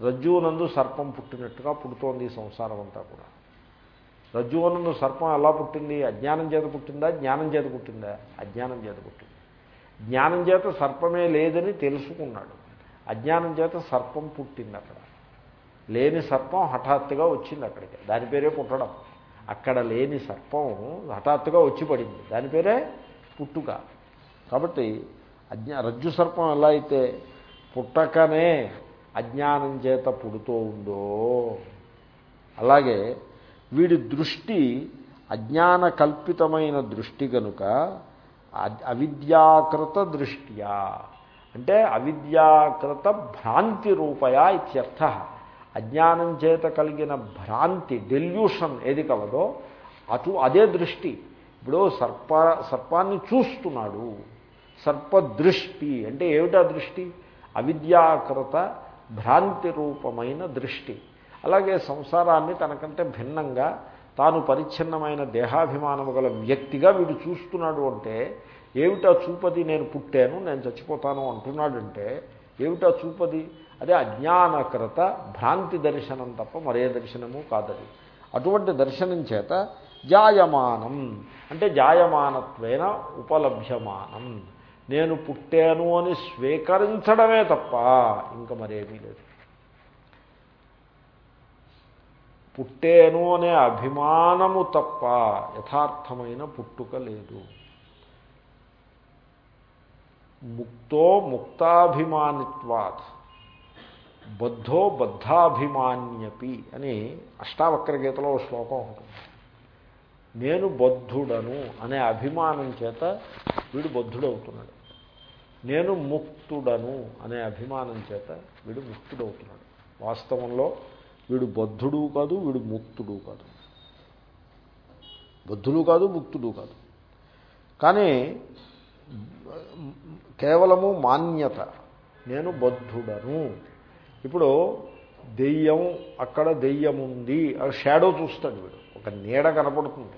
రజ్జువునందు సర్పం పుట్టినట్టుగా పుడుతోంది ఈ సంసారం అంతా కూడా. రజ్జువునందు సర్పం ఎలా పుట్టింది? అజ్ఞానం చేత పుట్టిందా? జ్ఞానం చేత పుట్టిందా? అజ్ఞానం చేత పుట్టింది. జ్ఞానం చేత సర్పమే లేదని తెలుసుకున్నాడు. అజ్ఞానం చేత సర్పం పుట్టింది అక్కడ. లేని సర్పం హఠాత్తుగా వచ్చింది అక్కడికి. దాని పేరే పుట్టడం. అక్కడ లేని సర్పం హఠాత్తుగా వచ్చి పడింది. దాని పేరే పుట్టుక. కాబట్టి అజ్ఞా రజ్జు సర్పం ఎలా అయితే పుట్టకనే అజ్ఞానం చేత పుడుతూ ఉందో అలాగే వీడి దృష్టి అజ్ఞాన కల్పితమైన దృష్టి కనుక అవిద్యాకృత దృష్ట్యా. అంటే అవిద్యాకృత భ్రాంతి రూపయా ఇత్యర్థ. అజ్ఞానం చేత కలిగిన భ్రాంతి డెల్యూషన్ ఏది కలదో అటు అదే దృష్టి. ఇప్పుడు సర్ప సర్పాన్ని చూస్తున్నాడు. సర్పదృష్టి అంటే ఏమిటా దృష్టి? అవిద్యాకృత భ్రాంతి రూపమైన దృష్టి. అలాగే సంసారాన్ని తనకంటే భిన్నంగా తాను పరిచ్ఛిన్నమైన దేహాభిమానము గల వ్యక్తిగా వీడు చూస్తున్నాడు అంటే ఏమిటా చూపది నేను పుట్టాను నేను చచ్చిపోతాను అంటున్నాడంటే ఏమిటా చూపది? అదే అజ్ఞానకృత భ్రాంతి దర్శనం తప్ప మరే దర్శనము కాదది. అటువంటి దర్శనం చేత జాయమానం. అంటే జాయమానత్వేన ఉపలభ్యమానం. నేను పుట్టాను అని స్వీకరించడమే తప్ప ఇంకా మరేమీ లేదు. పుట్టేను అనే అభిమానము తప్ప యథార్థమైన పుట్టుక లేదు. ముక్తో ముక్తాభిమానిత్వాత్ బద్ధో బద్ధాభిమాన్యపి అని అష్టావక్ర గీతలో శ్లోకం ఉంటుంది. నేను బద్ధుడను అనే అభిమానం చేత వీడు బద్ధుడవుతున్నాడు. నేను ముక్తుడను అనే అభిమానం చేత వీడు ముక్తుడవుతున్నాడు. వాస్తవంలో వీడు బద్ధుడు కాదు వీడు ముక్తుడు కాదు. బుద్ధుడు కాదు ముక్తుడు కాదు. కానీ కేవలము మాన్యత. నేను బద్ధుడను. ఇప్పుడు దెయ్యం అక్కడ దెయ్యం ఉంది షాడో చూస్తాడు వీడు. ఒక నీడ కనపడుతుంది.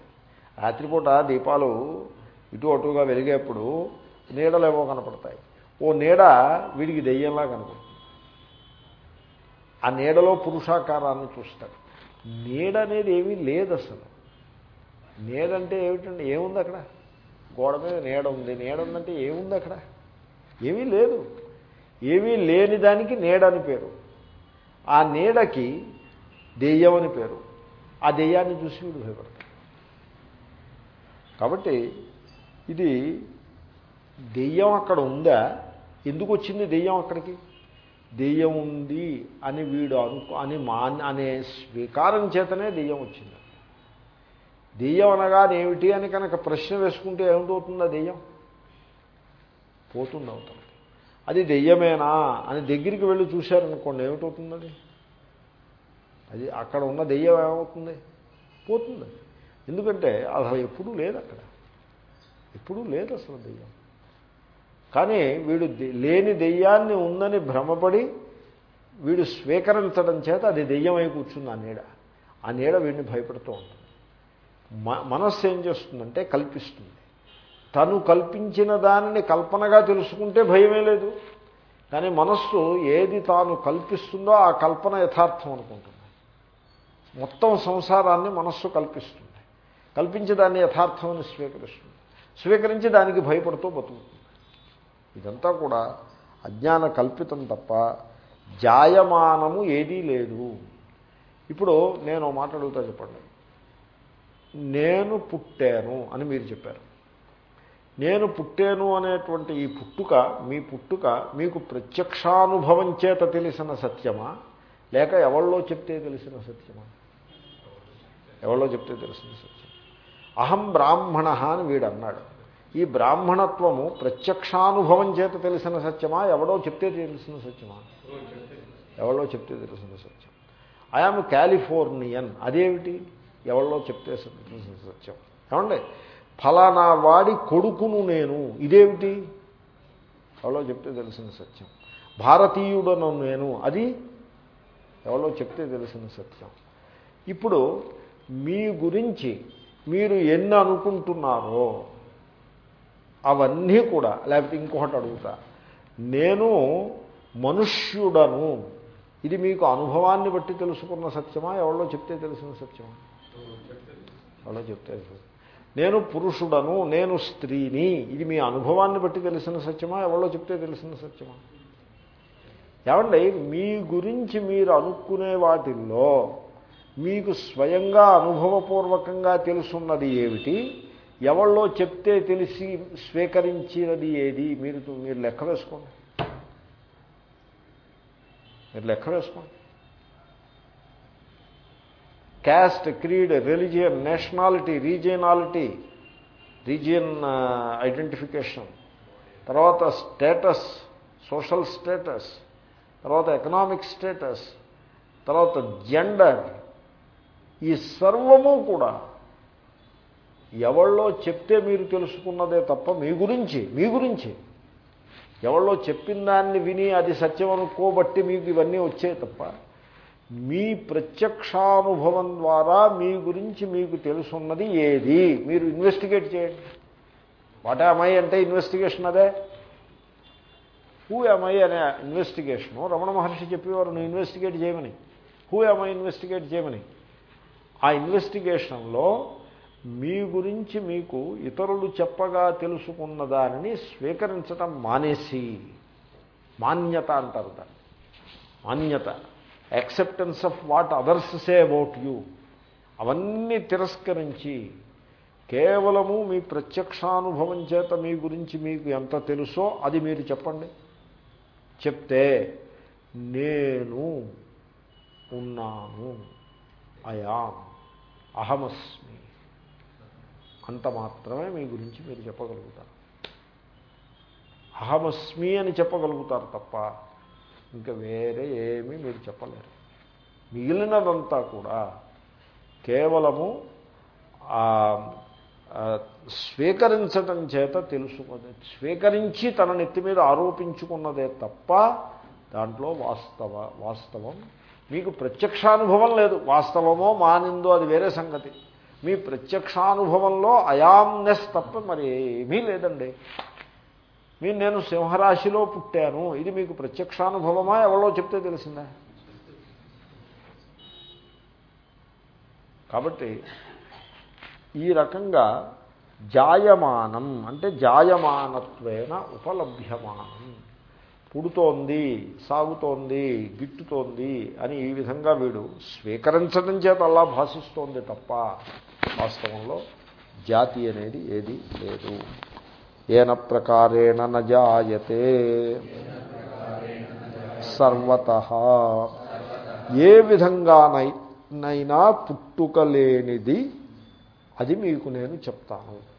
రాత్రిపూట దీపాలు ఇటు అటుగా వెలిగేప్పుడు నీడలేవో కనపడతాయి. ఓ నీడ వీడికి దెయ్యంలా కనపడుతుంది. ఆ నీడలో పురుషాకారాన్ని చూస్తాడు. నీడ అనేది ఏమీ లేదు అసలు. నీడంటే ఏమిటండి? ఏముంది అక్కడ? గోడ మీద నీడ ఉంది. నీడ ఉందంటే ఏముంది అక్కడ? ఏమీ లేదు. ఏమీ లేని దానికి నీడ అని పేరు. ఆ నీడకి దెయ్యం అని పేరు. ఆ దెయ్యాన్ని చూసి వీడు భయపడతాడు కాబట్టి ఇది దెయ్యం అక్కడ ఉందా? ఎందుకు వచ్చింది దెయ్యం అక్కడికి? దెయ్యం ఉంది అని వీడు అనుకో అని మా అనే స్వీకారం చేతనే దెయ్యం వచ్చింది. దెయ్యం అనగా ఏమిటి అని కనుక ప్రశ్న వేసుకుంటే ఏమిటవుతుందా దెయ్యం? పోతుంది అవుతుంది అది దెయ్యమేనా అని దగ్గరికి వెళ్ళి చూశారనుకోండి ఏమిటవుతుంది అది అది అక్కడ ఉన్న దెయ్యం ఏమవుతుంది? పోతుంది. ఎందుకంటే అసలు ఎప్పుడూ లేదు అక్కడ. ఎప్పుడూ లేదు అసలు దెయ్యం. కానీ వీడు దె- లేని దెయ్యాన్ని ఉందని భ్రమపడి వీడు స్వీకరించడం చేత అది దెయ్యమై కూర్చుంది ఆ నీడ. ఆ నీడ వీడిని భయపడుతూ ఉంటుంది. మ మనస్సు ఏం చేస్తుందంటే కల్పిస్తుంది. తను కల్పించిన దానిని కల్పనగా తెలుసుకుంటే భయమే లేదు. కానీ మనస్సు ఏది తాను కల్పిస్తుందో ఆ కల్పన యథార్థం అనుకుంటుంది. మొత్తం సంసారాన్ని మనస్సు కల్పిస్తుంది. కల్పించి దాన్ని యథార్థమని స్వీకరిస్తుంది. స్వీకరించి దానికి భయపడుతూ బతుకుతుంది. ఇదంతా కూడా అజ్ఞాన కల్పితం తప్ప జాయమానము ఏదీ లేదు. ఇప్పుడు నేను మాట అడుగుతా చెప్పండి. నేను పుట్టాను అని మీరు చెప్పారు. నేను పుట్టాను అనేటువంటి ఈ పుట్టుక మీ పుట్టుక మీకు ప్రత్యక్షానుభవం చేత తెలిసిన సత్యమా? లేక ఎవళ్ళో చెప్తే తెలిసిన సత్యమా? ఎవళ్ళో చెప్తే తెలిసిన సత్యం అహం బ్రాహ్మణ అని వీడు అన్నాడు ఈ బ్రాహ్మణత్వము ప్రత్యక్షానుభవం చేత తెలిసిన సత్యమా? ఎవడో చెప్తే తెలిసిన సత్యమా? ఎవడో చెప్తే తెలిసిన సత్యం. ఐఆమ్ కాలిఫోర్నియన్ అదేమిటి? ఎవడో చెప్తే తెలిసిన సత్యం. ఏమండి? ఫలానా వాడి కొడుకును నేను. ఇదేమిటి? ఎవరో చెప్తే తెలిసిన సత్యం. భారతీయుడను నేను. అది ఎవరో చెప్తే తెలిసిన సత్యం. ఇప్పుడు మీ గురించి మీరు ఎన్ని అనుకుంటున్నారో అవన్నీ కూడా లేకపోతే ఇంకొకటి అడుగుతా. నేను మనుష్యుడను ఇది మీకు అనుభవాన్ని బట్టి తెలుసుకున్న సత్యమా? ఎవరో చెప్తే తెలిసిన సత్యమా? ఎవరో చెప్తే నేను పురుషుడను నేను స్త్రీని ఇది మీ అనుభవాన్ని బట్టి తెలిసిన సత్యమా? ఎవరో చెప్తే తెలిసిన సత్యమా? ఏమండి మీ గురించి మీరు అనుకునే వాటిల్లో మీకు స్వయంగా అనుభవపూర్వకంగా తెలుసున్నది ఏమిటి? ఎవళ్ళో చెప్తే తెలిసి స్వీకరించినది ఏది? మీరు మీరు లెక్క వేసుకోండి. మీరు లెక్క వేసుకోండి. Caste creed religion nationality regionality region identification తర్వాత స్టేటస్ సోషల్ స్టేటస్ తర్వాత ఎకనామిక్ స్టేటస్ తర్వాత జెండర్ ఈ సర్వము కూడా ఎవళ్ళో చెప్తే మీరు తెలుసుకున్నదే తప్ప మీ గురించి మీ గురించి. ఎవళ్ళో చెప్పిన దాన్ని విని అది సత్యం అనుకోబట్టి మీకు ఇవన్నీ వచ్చే తప్ప మీ ప్రత్యక్షానుభవం ద్వారా మీ గురించి మీకు తెలుసున్నది ఏది? మీరు ఇన్వెస్టిగేట్ చేయండి. వాట్ ఐ అంటే ఇన్వెస్టిగేషన్ అదే. హూ ఐ అనే ఇన్వెస్టిగేషను రమణ మహర్షి చెప్పేవారు నువ్వు ఇన్వెస్టిగేట్ చేయమని. హూ ఐ ఇన్వెస్టిగేట్ చేయమని? ఆ ఇన్వెస్టిగేషన్లో మీ గురించి మీకు ఇతరులు చెప్పగా తెలుసుకున్న దానిని స్వీకరించటం మానేసి మాన్యత అంటారు దాన్ని. మాన్యత. Acceptance of what others say about you అవన్నీ తిరస్కరించి కేవలము మీ ప్రత్యక్షానుభవం చేత మీ గురించి మీకు ఎంత తెలుసో అది మీరు చెప్పండి. చెప్తే నేను ఉన్నాను. అయాం అహమస్మి. అంత మాత్రమే మీ గురించి మీరు చెప్పగలుగుతారు. అహమస్మి అని చెప్పగలుగుతారు తప్ప ఇంకా వేరే ఏమీ మీరు చెప్పలేరు. మిగిలినదంతా కూడా కేవలము స్వీకరించటం చేత తెలుసుకుని స్వీకరించి తన నెత్తి మీద ఆరోపించుకున్నదే తప్ప దాంట్లో వాస్తవ వాస్తవం మీకు ప్రత్యక్షానుభవం లేదు. వాస్తవమో మానిందో అది వేరే సంగతి. మీ ప్రత్యక్షానుభవంలో అయామ్నెస్ తప్ప మరి ఏమీ లేదండి. మీరు నేను సింహరాశిలో పుట్టాను. ఇది మీకు ప్రత్యక్షానుభవమా? ఎవరో చెప్తే తెలిసిందా? కాబట్టి ఈ రకంగా జాయమానం అంటే జాయమానత్వేన ఉపలభ్యమానం. పుడుతోంది సాగుతోంది గిట్టుతోంది అని ఈ విధంగా వీడు స్వీకరించడం చేత అలా భాషిస్తోంది తప్ప వాస్తవంలో జాతి అనేది ఏది లేదు. ఏన ప్రకారేణ నజాయతే సర్వత. ఏ విధంగానైనా పుట్టుక లేనిది. అది మీకు నేను చెప్తాను.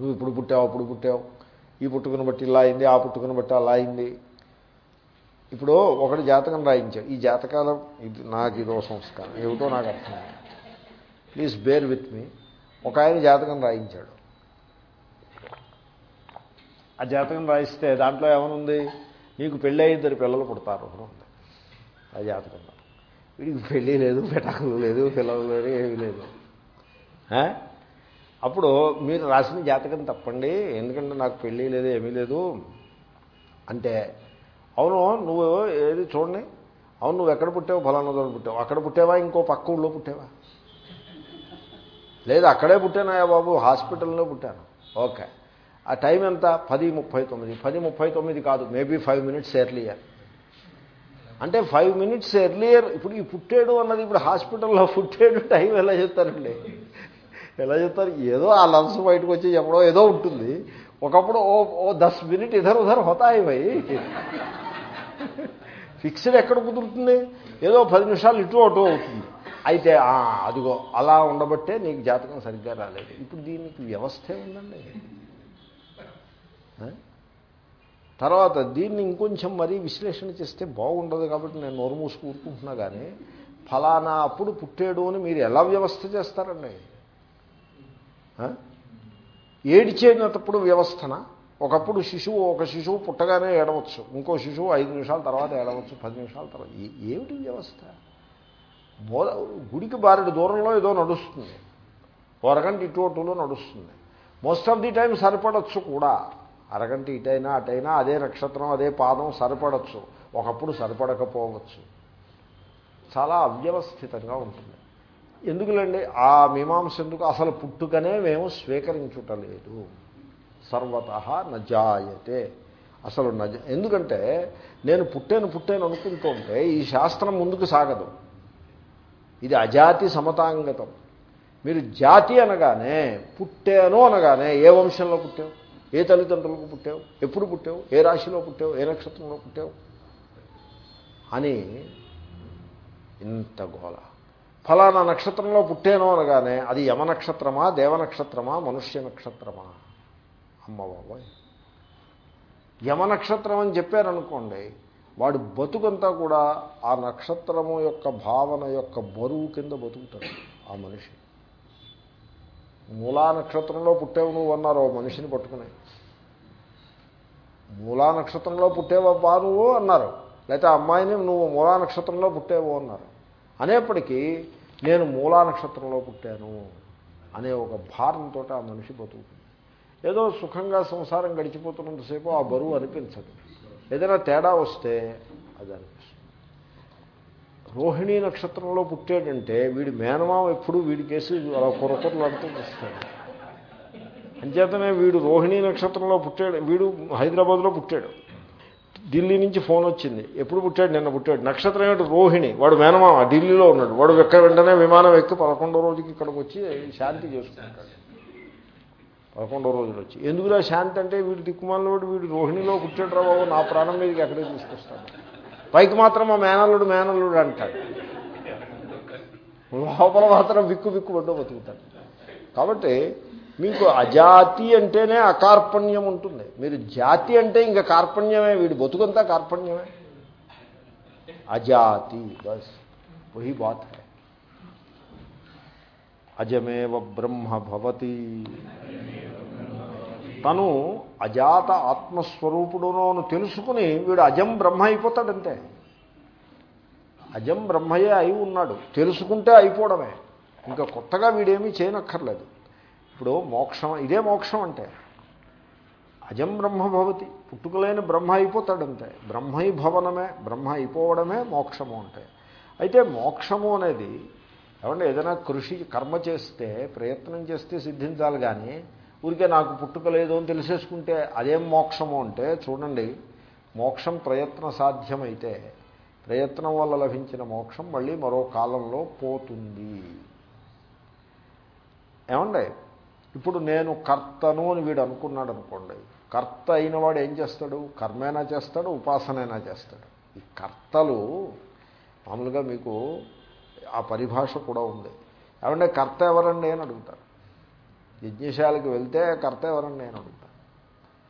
నువ్వు ఇప్పుడు పుట్టావు అప్పుడు పుట్టావు. ఈ పుట్టుకుని బట్టి ఇలా అయింది ఆ పుట్టుకుని బట్టి అలా అయింది. ఇప్పుడు ఒకటి జాతకం రాయించాడు. ఈ జాతకాలం ఇది నాకు ఇదో సంస్కారం. ఏమిటో నాకు అర్థం ప్లీజ్ బేర్ విత్ మీ ఒక ఆయన జాతకం రాయించాడు. ఆ జాతకం రాయిస్తే దాంట్లో ఏమనుంది? నీకు పెళ్ళి ఇద్దరు పిల్లలు పుడతారు ఉంది. ఆ జాతకంలో. వీడికి పెళ్ళి లేదు పెటాకులు లేదు పిల్లలు లేదు ఏమీ లేదు. అప్పుడు మీరు రాసిన జాతకం తప్పండి. ఎందుకంటే నాకు పెళ్ళి లేదు ఏమీ లేదు. అంటే అవును నువ్వు ఏది చూడండి. అవును నువ్వు ఎక్కడ పుట్టావు? ఫలానా దగ్గర పుట్టావు. అక్కడ పుట్టావా? ఇంకో పక్క ఊళ్ళో పుట్టావా? లేదు అక్కడే పుట్టానాయా బాబు. హాస్పిటల్లో పుట్టాను. ఓకే. ఆ టైం ఎంత? పది ముప్పై తొమ్మిది. పది ముప్పై తొమ్మిది కాదు. మేబీ ఫైవ్ మినిట్స్ ఎర్లియర్ అంటే ఫైవ్ మినిట్స్ ఎర్లియర్ ఇప్పుడు ఈ పుట్టాడు అన్నది ఇప్పుడు హాస్పిటల్లో పుట్టాడు టైం ఎలా చెప్తారండి? ఎలా చెప్తారు? ఏదో ఆ లంగ్స్ బయటకు వచ్చి చెప్పడం ఏదో ఉంటుంది. ఒకప్పుడు ఓ ఓ దస్ మినిట్ ఇధర్ ఉధర్ హోతాయి భయ్ ఫిక్స్డ్ ఎక్కడ కుదురుతుంది? ఏదో పది నిమిషాలు ఇటు అటు అవుతుంది. అయితే అదిగో అలా ఉండబట్టే నీకు జాతకం సరిగ్గా రాలేదు. ఇప్పుడు దీనికి వ్యవస్థ ఉందండి తర్వాత దీన్ని ఇంకొంచెం మరీ విశ్లేషణ చేస్తే బాగుండదు కాబట్టి నేను నోరు మూసి కూర్చుంటున్నా కానీ ఫలానా అప్పుడు పుట్టాడు అని మీరు ఎలా వ్యవస్థ చేస్తారండి? ఏడిచేటప్పుడు వ్యవస్థన. ఒకప్పుడు శిశువు ఒక శిశువు పుట్టగానే ఏడవచ్చు. ఇంకో శిశువు ఐదు నిమిషాల తర్వాత ఏడవచ్చు పది నిమిషాల తర్వాత. ఏమిటి వ్యవస్థ? బోధ గుడికి బారెడు దూరంలో ఏదో నడుస్తుంది. అరగంట ఇటు అటులో నడుస్తుంది. మోస్ట్ ఆఫ్ ది టైం సరిపడచ్చు కూడా. అరగంట ఇటైనా అటైనా అదే నక్షత్రం అదే పాదం సరిపడచ్చు. ఒకప్పుడు సరిపడకపోవచ్చు. చాలా అవ్యవస్థితంగా ఉంటుంది. ఎందుకులండి? ఆ మీమాంస ఎందుకు? అసలు పుట్టుకనే మేము స్వీకరించుటలేదు. సర్వత నజాయతే. అసలు నజ ఎందుకంటే నేను పుట్టాను పుట్టాను అనుకుంటుంటే ఈ శాస్త్రం ముందుకు సాగదు. ఇది అజాతి సమతాంగతం. మీరు జాతి అనగానే పుట్టాను అనగానే ఏ వంశంలో పుట్టావు? ఏ తల్లిదండ్రులకు పుట్టావు? ఎప్పుడు పుట్టావు? ఏ రాశిలో పుట్టావు? ఏ నక్షత్రంలో పుట్టావు? అని ఇంత గోళ ఫలానా నక్షత్రంలో పుట్టాను అనగానే అది యమ నక్షత్రమా దేవ నక్షత్రమా మనుష్య నక్షత్రమా? అమ్మ బాబోయ్ యమ నక్షత్రం అని చెప్పారనుకోండి వాడు బతుకంతా కూడా ఆ నక్షత్రము యొక్క భావన యొక్క బరువు కింద బతుకుతాడు ఆ మనిషి. మూలా నక్షత్రంలో పుట్టావు నువ్వు అన్నారు ఓ మనిషిని పట్టుకుని. మూలా నక్షత్రంలో పుట్టేవా నువ్వు అన్నారు. లేకపోతే అమ్మాయిని నువ్వు మూలా నక్షత్రంలో పుట్టేవు అన్నారు. అనేప్పటికీ నేను మూలా నక్షత్రంలో పుట్టాను అనే ఒక భారంతో ఆ మనిషి బతుకుతుంది. ఏదో సుఖంగా సంసారం గడిచిపోతున్నంతసేపు ఆ బరువు అనిపించదు. ఏదైనా తేడా వస్తే అది అనిపిస్తుంది. రోహిణీ నక్షత్రంలో పుట్టాడంటే వీడి మేనమామ ఎప్పుడు వీడి కేసు అలా కొరకొరలు అంటూ అంచేతనే వీడు రోహిణీ నక్షత్రంలో పుట్టాడు వీడు హైదరాబాద్లో పుట్టాడు. ఢిల్లీ నుంచి ఫోన్ వచ్చింది. ఎప్పుడు పుట్టాడు? నిన్న పుట్టాడు. నక్షత్రం ఏంటి రోహిణి. వాడు మేనమామ ఢిల్లీలో ఉన్నాడు. వాడు ఎక్కడ వెంటనే విమానం ఎక్కి పదకొండో రోజుకి ఇక్కడికి వచ్చి శాంతి చేసుకుంటాడు. పదకొండో రోజులు వచ్చి. ఎందుకురా శాంతి అంటే వీడు దిక్కుమాలవాడు వీడు రోహిణిలో పుట్టాడు రా బాబు నా ప్రాణం మీదకి అక్కడే తీసుకొస్తాడు. పైకి మాత్రం మా మేనల్లుడు మేనల్లుడు అంటాడు. లోపల మాత్రం విక్కు విక్కు పడ్డో బతుకుతాడు. కాబట్టి మీకు అజాతి అంటేనే అకార్పణ్యం ఉంటుంది. మీరు జాతి అంటే ఇంకా కార్పణ్యమే వీడి బతుకంతా కార్పణ్యమే. అజాతి బస్. వహి బాత్ హై. అజమేవ బ్రహ్మ భవతి. తను అజాత ఆత్మస్వరూపుడునోను తెలుసుకుని వీడు అజం బ్రహ్మ అయిపోతాడంతే. అజం బ్రహ్మయే అయి ఉన్నాడు. తెలుసుకుంటే అయిపోవడమే. ఇంకా కొత్తగా వీడేమీ చేయనక్కర్లేదు. ఇప్పుడు మోక్షం ఇదే మోక్షం అంటే. అజం బ్రహ్మ భవతి. పుట్టుకలేని బ్రహ్మ అయిపోతాడంతే. బ్రహ్మై భవనమే బ్రహ్మ అయిపోవడమే మోక్షము అంటే. అయితే మోక్షము అనేది ఏమంటే ఏదైనా కృషి కర్మ చేస్తే ప్రయత్నం చేస్తే సిద్ధించాలి కానీ ఊరికే నాకు పుట్టుక లేదు అని తెలిసేసుకుంటే అదేం మోక్షము అంటే చూడండి మోక్షం ప్రయత్న సాధ్యమైతే ప్రయత్నం వల్ల లభించిన మోక్షం మళ్ళీ మరో కాలంలో పోతుంది. ఏమండి ఇప్పుడు నేను కర్తను అని వీడు అనుకున్నాడు అనుకోండి. కర్త అయిన వాడు ఏం చేస్తాడు? కర్మైనా చేస్తాడు? ఉపాసనైనా చేస్తాడు? ఈ కర్తలు మామూలుగా మీకు ఆ పరిభాష కూడా ఉంది. ఏమంటే కర్త ఎవరండి అని అడుగుతారు. యజ్ఞశాలకు వెళ్తే కర్త ఎవరండి అని అడుగుతారు.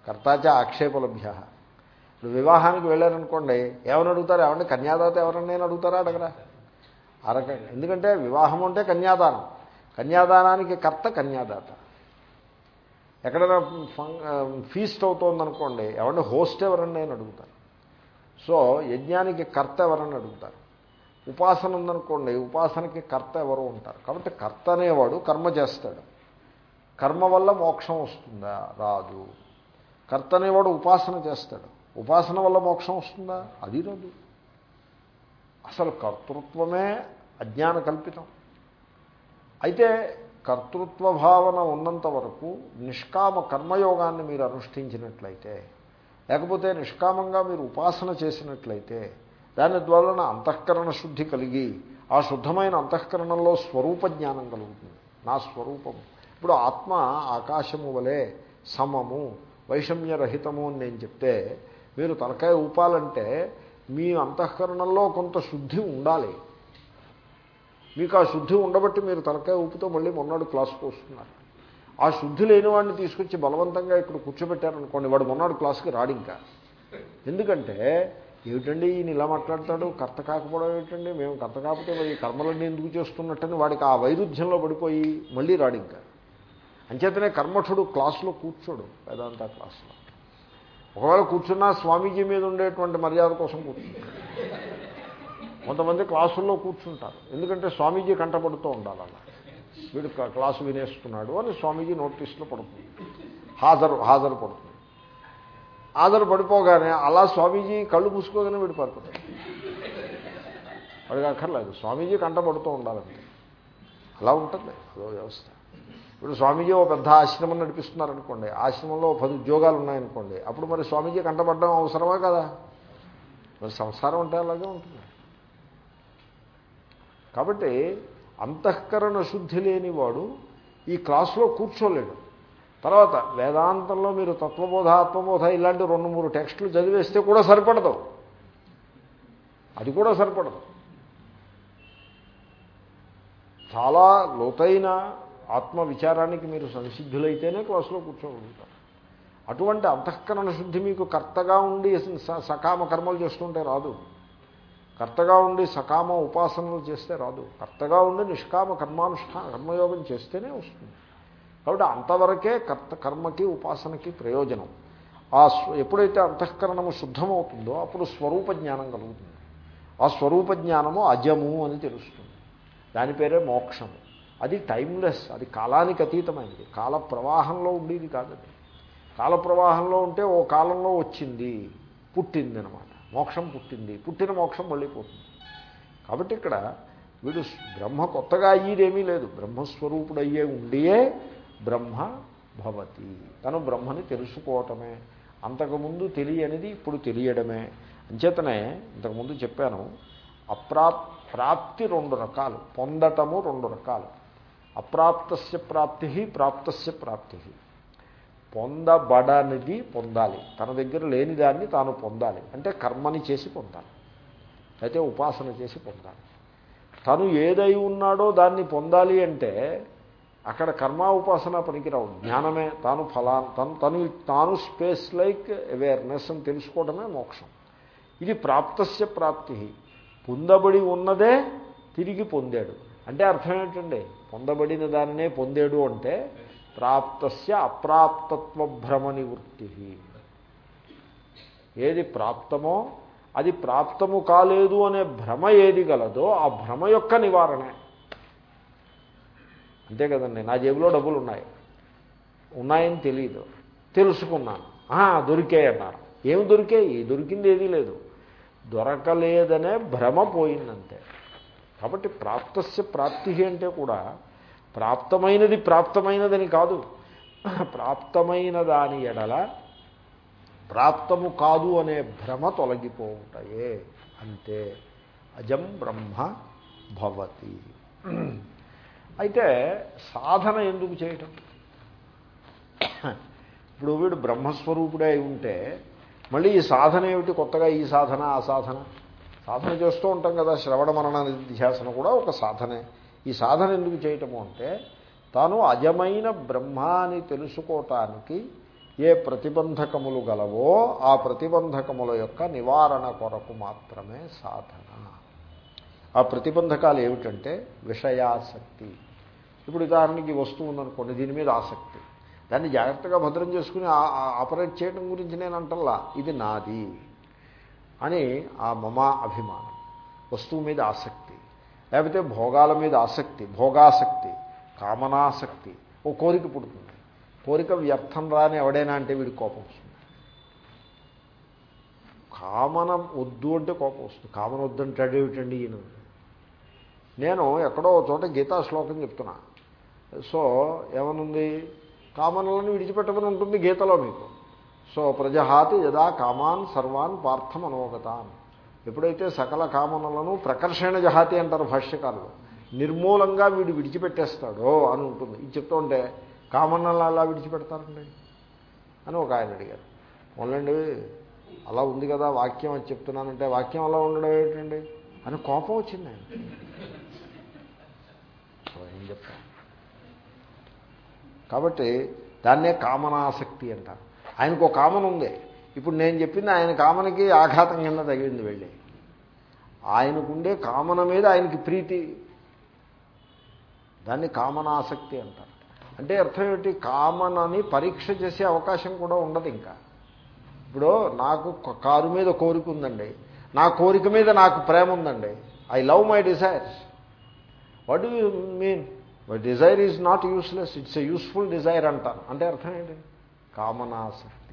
కర్తాచ ఆక్షేపలభ్య. ఇప్పుడు వివాహానికి వెళ్ళారనుకోండి ఏమని అడుగుతారు? ఏమంటే కన్యాదాత ఎవరండి అని అడుగుతారా? అడగరా. అరగ ఎందుకంటే వివాహం అంటే కన్యాదానం. కన్యాదానానికి కర్త కన్యాదాత. ఎక్కడైనా ఫీస్ట్ అవుతోందనుకోండి ఎవరిని హోస్ట్ ఎవరండి అని అడుగుతారు. సో యజ్ఞానికి కర్త ఎవరని అడుగుతారు. ఉపాసన ఉందనుకోండి ఉపాసనకి కర్త ఎవరు ఉంటారు. కాబట్టి కర్త అనేవాడు కర్మ చేస్తాడు. కర్మ వల్ల మోక్షం వస్తుందా? రాదు. కర్త అనేవాడు ఉపాసన చేస్తాడు. ఉపాసన వల్ల మోక్షం వస్తుందా? అది రాదు. అసలు కర్తృత్వమే అజ్ఞాన కల్పితం. అయితే కర్తృత్వ భావన ఉన్నంత వరకు నిష్కామ కర్మయోగాన్ని మీరు అనుష్ఠించినట్లయితే లేకపోతే నిష్కామంగా మీరు ఉపాసన చేసినట్లయితే దాని ద్వారా అంతఃకరణ శుద్ధి కలిగి ఆ శుద్ధమైన అంతఃకరణంలో స్వరూప జ్ఞానం కలుగుతుంది. నా స్వరూపము ఇప్పుడు ఆత్మ ఆకాశము వలె సమము వైషమ్యరహితము అని నేను చెప్తే మీరు తలకాయ ఊపాలంటే మీ అంతఃకరణలో కొంత శుద్ధి ఉండాలి. మీకు ఆ శుద్ధి ఉండబట్టి మీరు తలకాయ ఊపుతో మళ్ళీ మొన్నడు క్లాస్కి వస్తున్నారు. ఆ శుద్ధి లేని వాడిని తీసుకొచ్చి బలవంతంగా ఇక్కడ కూర్చోబెట్టారనుకోండి వాడు మొన్నడు క్లాస్కి రాడు ఇంకా. ఎందుకంటే ఏమిటండి ఈయన ఇలా మాట్లాడతాడు? కర్త కాకపోవడం ఏమిటండి? మేము కర్త కాకపోతే మరి ఈ కర్మలన్నీ ఎందుకు చేస్తున్నట్టని వాడికి ఆ వైరుధ్యంలో పడిపోయి మళ్ళీ రాడు ఇంకా. అంచేతనే కర్మఠుడు క్లాసులో కూర్చోడు వేదాంత క్లాసులో. ఒకవేళ కూర్చున్నా స్వామీజీ మీద ఉండేటువంటి మర్యాద కోసం కూర్చుంటాడు కొంతమంది క్లాసుల్లో కూర్చుంటారు. ఎందుకంటే స్వామీజీ కంటపడుతూ ఉండాలి అలా వీడు క్లాసు వినేస్తున్నాడు అని స్వామీజీ నోటీసులో పడుతుంది. హాజరు హాజరు పడుతుంది. హాజరు పడిపోగానే అలా స్వామీజీ కళ్ళు మూసుకోగానే వీడు పడుతుంది వాడికి అక్కర్లేదు స్వామీజీ కంటపడుతూ ఉండాలంటే. అలా ఉంటుంది అదో వ్యవస్థ. ఇప్పుడు స్వామీజీ ఒక పెద్ద ఆశ్రమం నడిపిస్తున్నారనుకోండి. ఆశ్రమంలో పది ఉద్యోగాలు ఉన్నాయనుకోండి. అప్పుడు మరి స్వామీజీ కంటపడడం అవసరమా కదా? మరి సంసారం అంటే అలాగే ఉంటుంది. కాబట్టి అంతఃకరణ శుద్ధి లేనివాడు ఈ క్లాసులో కూర్చోలేడు. తర్వాత వేదాంతంలో మీరు తత్వబోధ ఆత్మబోధ ఇలాంటి రెండు మూడు టెక్స్టులు చదివేస్తే కూడా సరిపడదు. అది కూడా సరిపడదు. చాలా లోతైన ఆత్మ విచారానికి మీరు సంసిద్ధులైతేనే క్లాసులో కూర్చోగలుగుతారు. అటువంటి అంతఃకరణ శుద్ధి మీకు కర్తగా ఉండి సకామ కర్మలు చేస్తుంటే రాదు. కర్తగా ఉండి సకామ ఉపాసనలు చేస్తే రాదు. కర్తగా ఉండి నిష్కామ కర్మానుష్ఠాన కర్మయోగం చేస్తేనే వస్తుంది. కాబట్టి అంతవరకే కర్త కర్మకి ఉపాసనకి ప్రయోజనం. ఆ ఎప్పుడైతే అంతఃకరణము శుద్ధమవుతుందో అప్పుడు స్వరూప జ్ఞానం కలుగుతుంది. ఆ స్వరూప జ్ఞానము అజము అని తెలుస్తుంది. దాని పేరే మోక్షము. అది టైమ్లెస్ అది కాలానికి అతీతమైనది. కాల ప్రవాహంలో ఉండేది కాదండి. కాల ప్రవాహంలో ఉంటే ఓ కాలంలో వచ్చింది పుట్టింది అనమాట మోక్షం పుట్టింది. పుట్టిన మోక్షం మళ్ళీ పోతుంది. కాబట్టి ఇక్కడ వీడు బ్రహ్మ కొత్తగా అయ్యేదేమీ లేదు. బ్రహ్మస్వరూపుడు అయ్యే ఉండియే బ్రహ్మ భవతి. తను బ్రహ్మని తెలుసుకోవటమే. అంతకుముందు తెలియనిది ఇప్పుడు తెలియడమే. అంచేతనే ఇంతకుముందు చెప్పాను అప్రాప్ ప్రాప్తి రెండు రకాలు పొందటము రెండు రకాలు. అప్రాప్తస్య ప్రాప్తి ప్రాప్తస్య ప్రాప్తి. పొందబడనిది పొందాలి. తన దగ్గర లేని దాన్ని తాను పొందాలి. అంటే కర్మని చేసి పొందాలి. అయితే ఉపాసన చేసి పొందాలి. తను ఏదై ఉన్నాడో దాన్ని పొందాలి అంటే అక్కడ కర్మ ఉపాసన పనికిరావు. జ్ఞానమే తాను ఫలా తను తను తాను స్పేస్ లైక్ అవేర్నెస్ అని తెలుసుకోవడమే మోక్షం. ఇది ప్రాప్తస్య ప్రాప్తి. పొందబడి ఉన్నదే తిరిగి పొందాడు. అంటే అర్థం ఏంటండి? పొందబడిన దానినే పొందాడు అంటే ప్రాప్తస్య అప్రాప్తత్వ భ్రమ నివృత్తి ఏది ప్రాప్తమో అది ప్రాప్తము కాలేదు అనే భ్రమ ఏది గలదో ఆ భ్రమ యొక్క నివారణే. అంతే కదండి నా జేబులో డబ్బులు ఉన్నాయి ఉన్నాయని తెలియదు తెలుసుకున్నాను. దొరికాయి అన్నారు. ఏమి దొరికాయి? దొరికింది ఏదీ లేదు. దొరకలేదనే భ్రమ పోయిందంతే. కాబట్టి ప్రాప్తస్య ప్రాప్తి అంటే కూడా ప్రాప్తమైనది ప్రాప్తమైనదని కాదు. ప్రాప్తమైన దాని ఎడల ప్రాప్తము కాదు అనే భ్రమ తొలగిపోవుటయే. అంతే. అజం బ్రహ్మ భవతి. అయితే సాధన ఎందుకు చేయటం? ఇప్పుడు వీడు బ్రహ్మస్వరూపుడే అయి ఉంటే మళ్ళీ ఈ సాధన ఏమిటి? కొత్తగా ఈ సాధన ఆ సాధన. సాధన చేస్తూ ఉంటాం కదా. శ్రవణ మరణ నిధ్యాసన కూడా ఒక సాధనే. ఈ సాధన ఎందుకు చేయటము అంటే తాను అజమైన బ్రహ్మ అని తెలుసుకోవటానికి ఏ ప్రతిబంధకములు గలవో ఆ ప్రతిబంధకముల యొక్క నివారణ కొరకు మాత్రమే సాధన. ఆ ప్రతిబంధకాలు ఏమిటంటే విషయాసక్తి. ఇప్పుడు ఉదాహరణకి వస్తువు ఉందనుకోండి దీని మీద ఆసక్తి. దాన్ని జాగ్రత్తగా భద్రం చేసుకుని ఆ- ఆపరేట్ చేయడం గురించి నేను అంటల్లా ఇది నాది అని ఆ మమా అభిమానం వస్తువు మీద ఆసక్తి. లేకపోతే భోగాల మీద ఆసక్తి భోగాసక్తి కామనాసక్తి ఓ కోరిక పుడుతుంది. కోరిక వ్యర్థం రాని ఎవడైనా అంటే వీడికి కోపం వస్తుంది. కామన వద్దు అంటే కోపం వస్తుంది. కామన వద్దు అంటే ఏమిటండి ఈయన? నేను ఎక్కడో చోట గీతా శ్లోకం చెప్తున్నా. సో ఏమనుంది? కామనలను విడిచిపెట్టమని ఉంటుంది గీతలో మీకు. సో ప్రజహాతి యదా కామాన్ సర్వాన్ పార్థం అనోగతాన్ ఎప్పుడైతే సకల కామనలను ప్రకర్షణ జహాతి అంటారు భాష్యకారులు నిర్మూలంగా వీడు విడిచిపెట్టేస్తాడో అని ఉంటుంది. ఇది చెప్తూ ఉంటే కామనలు అలా విడిచిపెడతారండి? అని ఒక ఆయన అడిగారు. అవునండి అలా ఉంది కదా వాక్యం అని చెప్తున్నానంటే వాక్యం అలా ఉండడం ఏమిటండి అని కోపం వచ్చింది ఆయన. ఏం చెప్తాను కాబట్టి దాన్నే కామనాసక్తి అంటారు. ఆయనకు ఒక కామన్ ఉంది ఇప్పుడు నేను చెప్పింది ఆయన కామనకి ఆఘాతం కింద తగిలింది వెళ్ళి. ఆయనకుండే కామన మీద ఆయనకి ప్రీతి. దాన్ని కామనాసక్తి అంటారు. అంటే అర్థం ఏమిటి? కామనని పరీక్ష చేసే అవకాశం కూడా ఉండదు ఇంకా. ఇప్పుడు నాకు కారు మీద కోరిక ఉందండి. నా కోరిక మీద నాకు ప్రేమ ఉందండి. I love my desires what do you mean my desire is not useless it's a useful desire అంటాను అంటే అర్థం ఏంటి? కామనాసక్తి.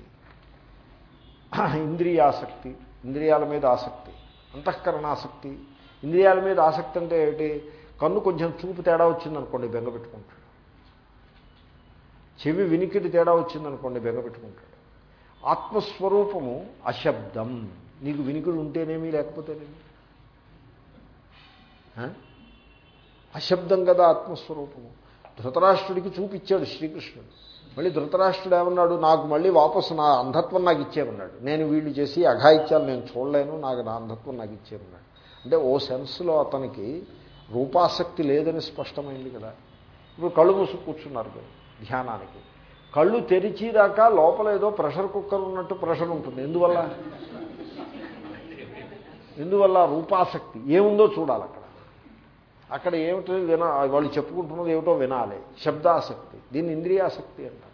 ఇంద్రియాసక్తి ఇంద్రియాల మీద ఆసక్తి అంతఃకరణాసక్తి. ఇంద్రియాల మీద ఆసక్తి అంటే ఏమిటి? కన్ను కొంచెం చూపు తేడా వచ్చిందనుకోండి బెంగ పెట్టుకుంటాడు. చెవి వినికిడి తేడా వచ్చిందనుకోండి బెంగ పెట్టుకుంటాడు. ఆత్మస్వరూపము అశబ్దం. నీకు వినికిడి ఉంటేనేమి లేకపోతేనేమి? అశబ్దం కదా ఆత్మస్వరూపము. ధృతరాష్ట్రుడికి చూపిచ్చాడు శ్రీకృష్ణుడు. మళ్ళీ ధృతరాష్ట్రుడు ఏమన్నాడు? నాకు మళ్ళీ వాపసు నా అంధత్వం నాకు ఇచ్చేమన్నాడు నేను వీళ్ళు చేసి అఘాయిత్యాలు నేను చూడలేను నాకు నా అంధత్వం నాకు ఇచ్చేమన్నాడు అంటే ఓ సెన్స్లో అతనికి రూపాసక్తి లేదని స్పష్టమైంది కదా. ఇప్పుడు కళ్ళు మూసు కూర్చున్నారు ధ్యానానికి. కళ్ళు తెరిచేదాకా లోపల ఏదో ప్రెషర్ కుక్కర్ ఉన్నట్టు ప్రెషర్ ఉంటుంది. ఎందువల్ల? ఎందువల్ల? రూపాసక్తి. ఏముందో చూడాలి అక్కడ అక్కడ ఏమిటో విన వాళ్ళు చెప్పుకుంటున్నది ఏమిటో వినాలి. శబ్దాసక్తి. దీన్ని ఇంద్రియాసక్తి అంటారు.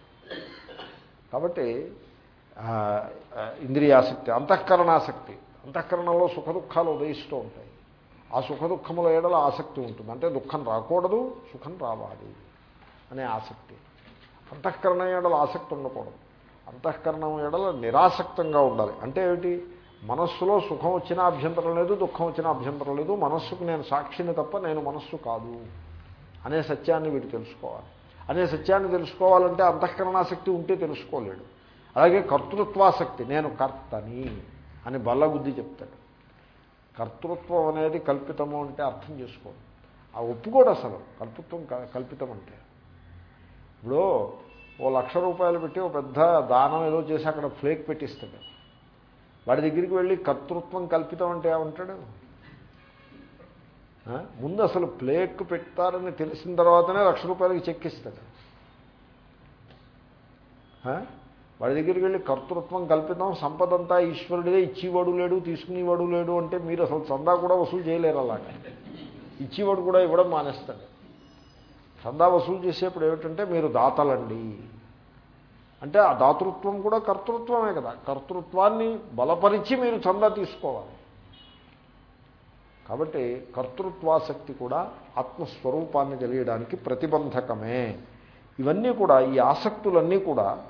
కాబట్టి ఇంద్రియాసక్తి అంతఃకరణాసక్తి. అంతఃకరణంలో సుఖ దుఃఖాలు ఉదయిస్తూ ఉంటాయి. ఆ సుఖ దుఃఖముల ఏడలో ఆసక్తి ఉంటుంది. అంటే దుఃఖం రాకూడదు సుఖం రావాలి అనే ఆసక్తి. అంతఃకరణ ఏడల ఆసక్తి ఉండకూడదు. అంతఃకరణం ఏడల నిరాసక్తంగా ఉండాలి. అంటే ఏమిటి? మనస్సులో సుఖం వచ్చిన అభ్యంతరం లేదు దుఃఖం వచ్చిన అభ్యంతరం లేదు మనస్సుకు నేను సాక్షిని తప్ప నేను మనస్సు కాదు అనే సత్యాన్ని వీడు తెలుసుకోవాలి. అనే సత్యాన్ని తెలుసుకోవాలంటే అంతఃకరణాసక్తి ఉంటే తెలుసుకోలేడు. అలాగే కర్తృత్వాసక్తి నేను కర్తని అని బల్లబుద్ధి చెప్తాడు. కర్తృత్వం అనేది కల్పితము అంటే అర్థం చేసుకోడు ఆ ఒప్పుకోడు అసలు కల్పిత్వం క- కల్పితం అంటే. ఇప్పుడు ఓ లక్ష రూపాయలు పెట్టి ఓ పెద్ద దానం ఏదో చేసి అక్కడ ఫ్లేక్ పెట్టిస్తాడు. వాడి దగ్గరికి వెళ్ళి కర్తృత్వం కల్పితం అంటే ఏమంటాడు? ముందు అసలు ప్లేక్ పెడతారని తెలిసిన తర్వాతనే లక్ష రూపాయలకి చెక్ ఇస్తాడు. వాడి దగ్గరికి వెళ్ళి కర్తృత్వం కల్పితం సంపద అంతా ఈశ్వరుడిదే ఇచ్చేవాడు లేడు తీసుకునేవాడు లేడు అంటే మీరు అసలు చందా కూడా వసూలు చేయలేరు అలాగా. ఇచ్చేవాడు కూడా ఇవ్వడం మానేస్తాడు. చందా వసూలు చేసేప్పుడు ఏమిటంటే మీరు దాతలండి. అంటే ఆ దాతృత్వం కూడా కర్తృత్వమే కదా. కర్తృత్వాన్ని బలపరిచి మీరు చందా తీసుకోవాలి. కాబట్టి కర్తృత్వాసక్తి కూడా ఆత్మస్వరూపాన్ని తెలియడానికి ప్రతిబంధకమే. ఇవన్నీ కూడా ఈ ఆసక్తులన్నీ కూడా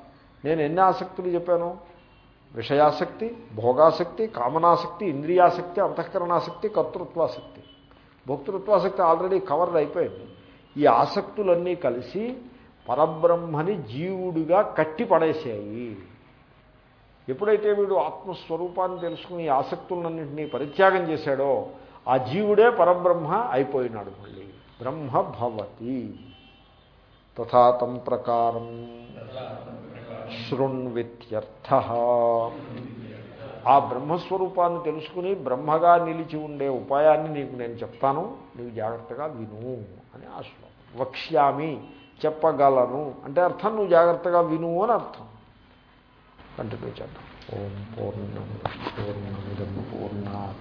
నేను ఎన్ని ఆసక్తులు చెప్పాను? విషయాసక్తి భోగాసక్తి కామనాసక్తి ఇంద్రియాసక్తి అంతఃకరణాసక్తి కర్తృత్వాసక్తి. భోక్తృత్వాసక్తి ఆల్రెడీ కవర్డ్ అయిపోయింది. ఈ ఆసక్తులన్నీ కలిసి పరబ్రహ్మని జీవుడిగా కట్టి పడేసాయి ఎప్పుడైతే వీడు ఆత్మస్వరూపాన్ని తెలుసుకుని ఆసక్తులన్నింటినీ పరిత్యాగం చేశాడో ఆ జీవుడే పరబ్రహ్మ అయిపోయినాడు మళ్ళీ. బ్రహ్మ భవతి. తథాతం ప్రకారం శృణ్విత్యర్థ. ఆ బ్రహ్మస్వరూపాన్ని తెలుసుకుని బ్రహ్మగా నిలిచి ఉండే ఉపాయాన్ని నీకు నేను చెప్తాను. నీవు జాగ్రత్తగా విను అని ఆ శ్లోకం. వక్ష్యామి చెప్పగలను. అంటే అర్థం నువ్వు జాగ్రత్తగా విను అని అర్థం. కంటిన్యూ చేద్దాం. ఓం పూర్ణం పూర్ణమిదం పూర్ణ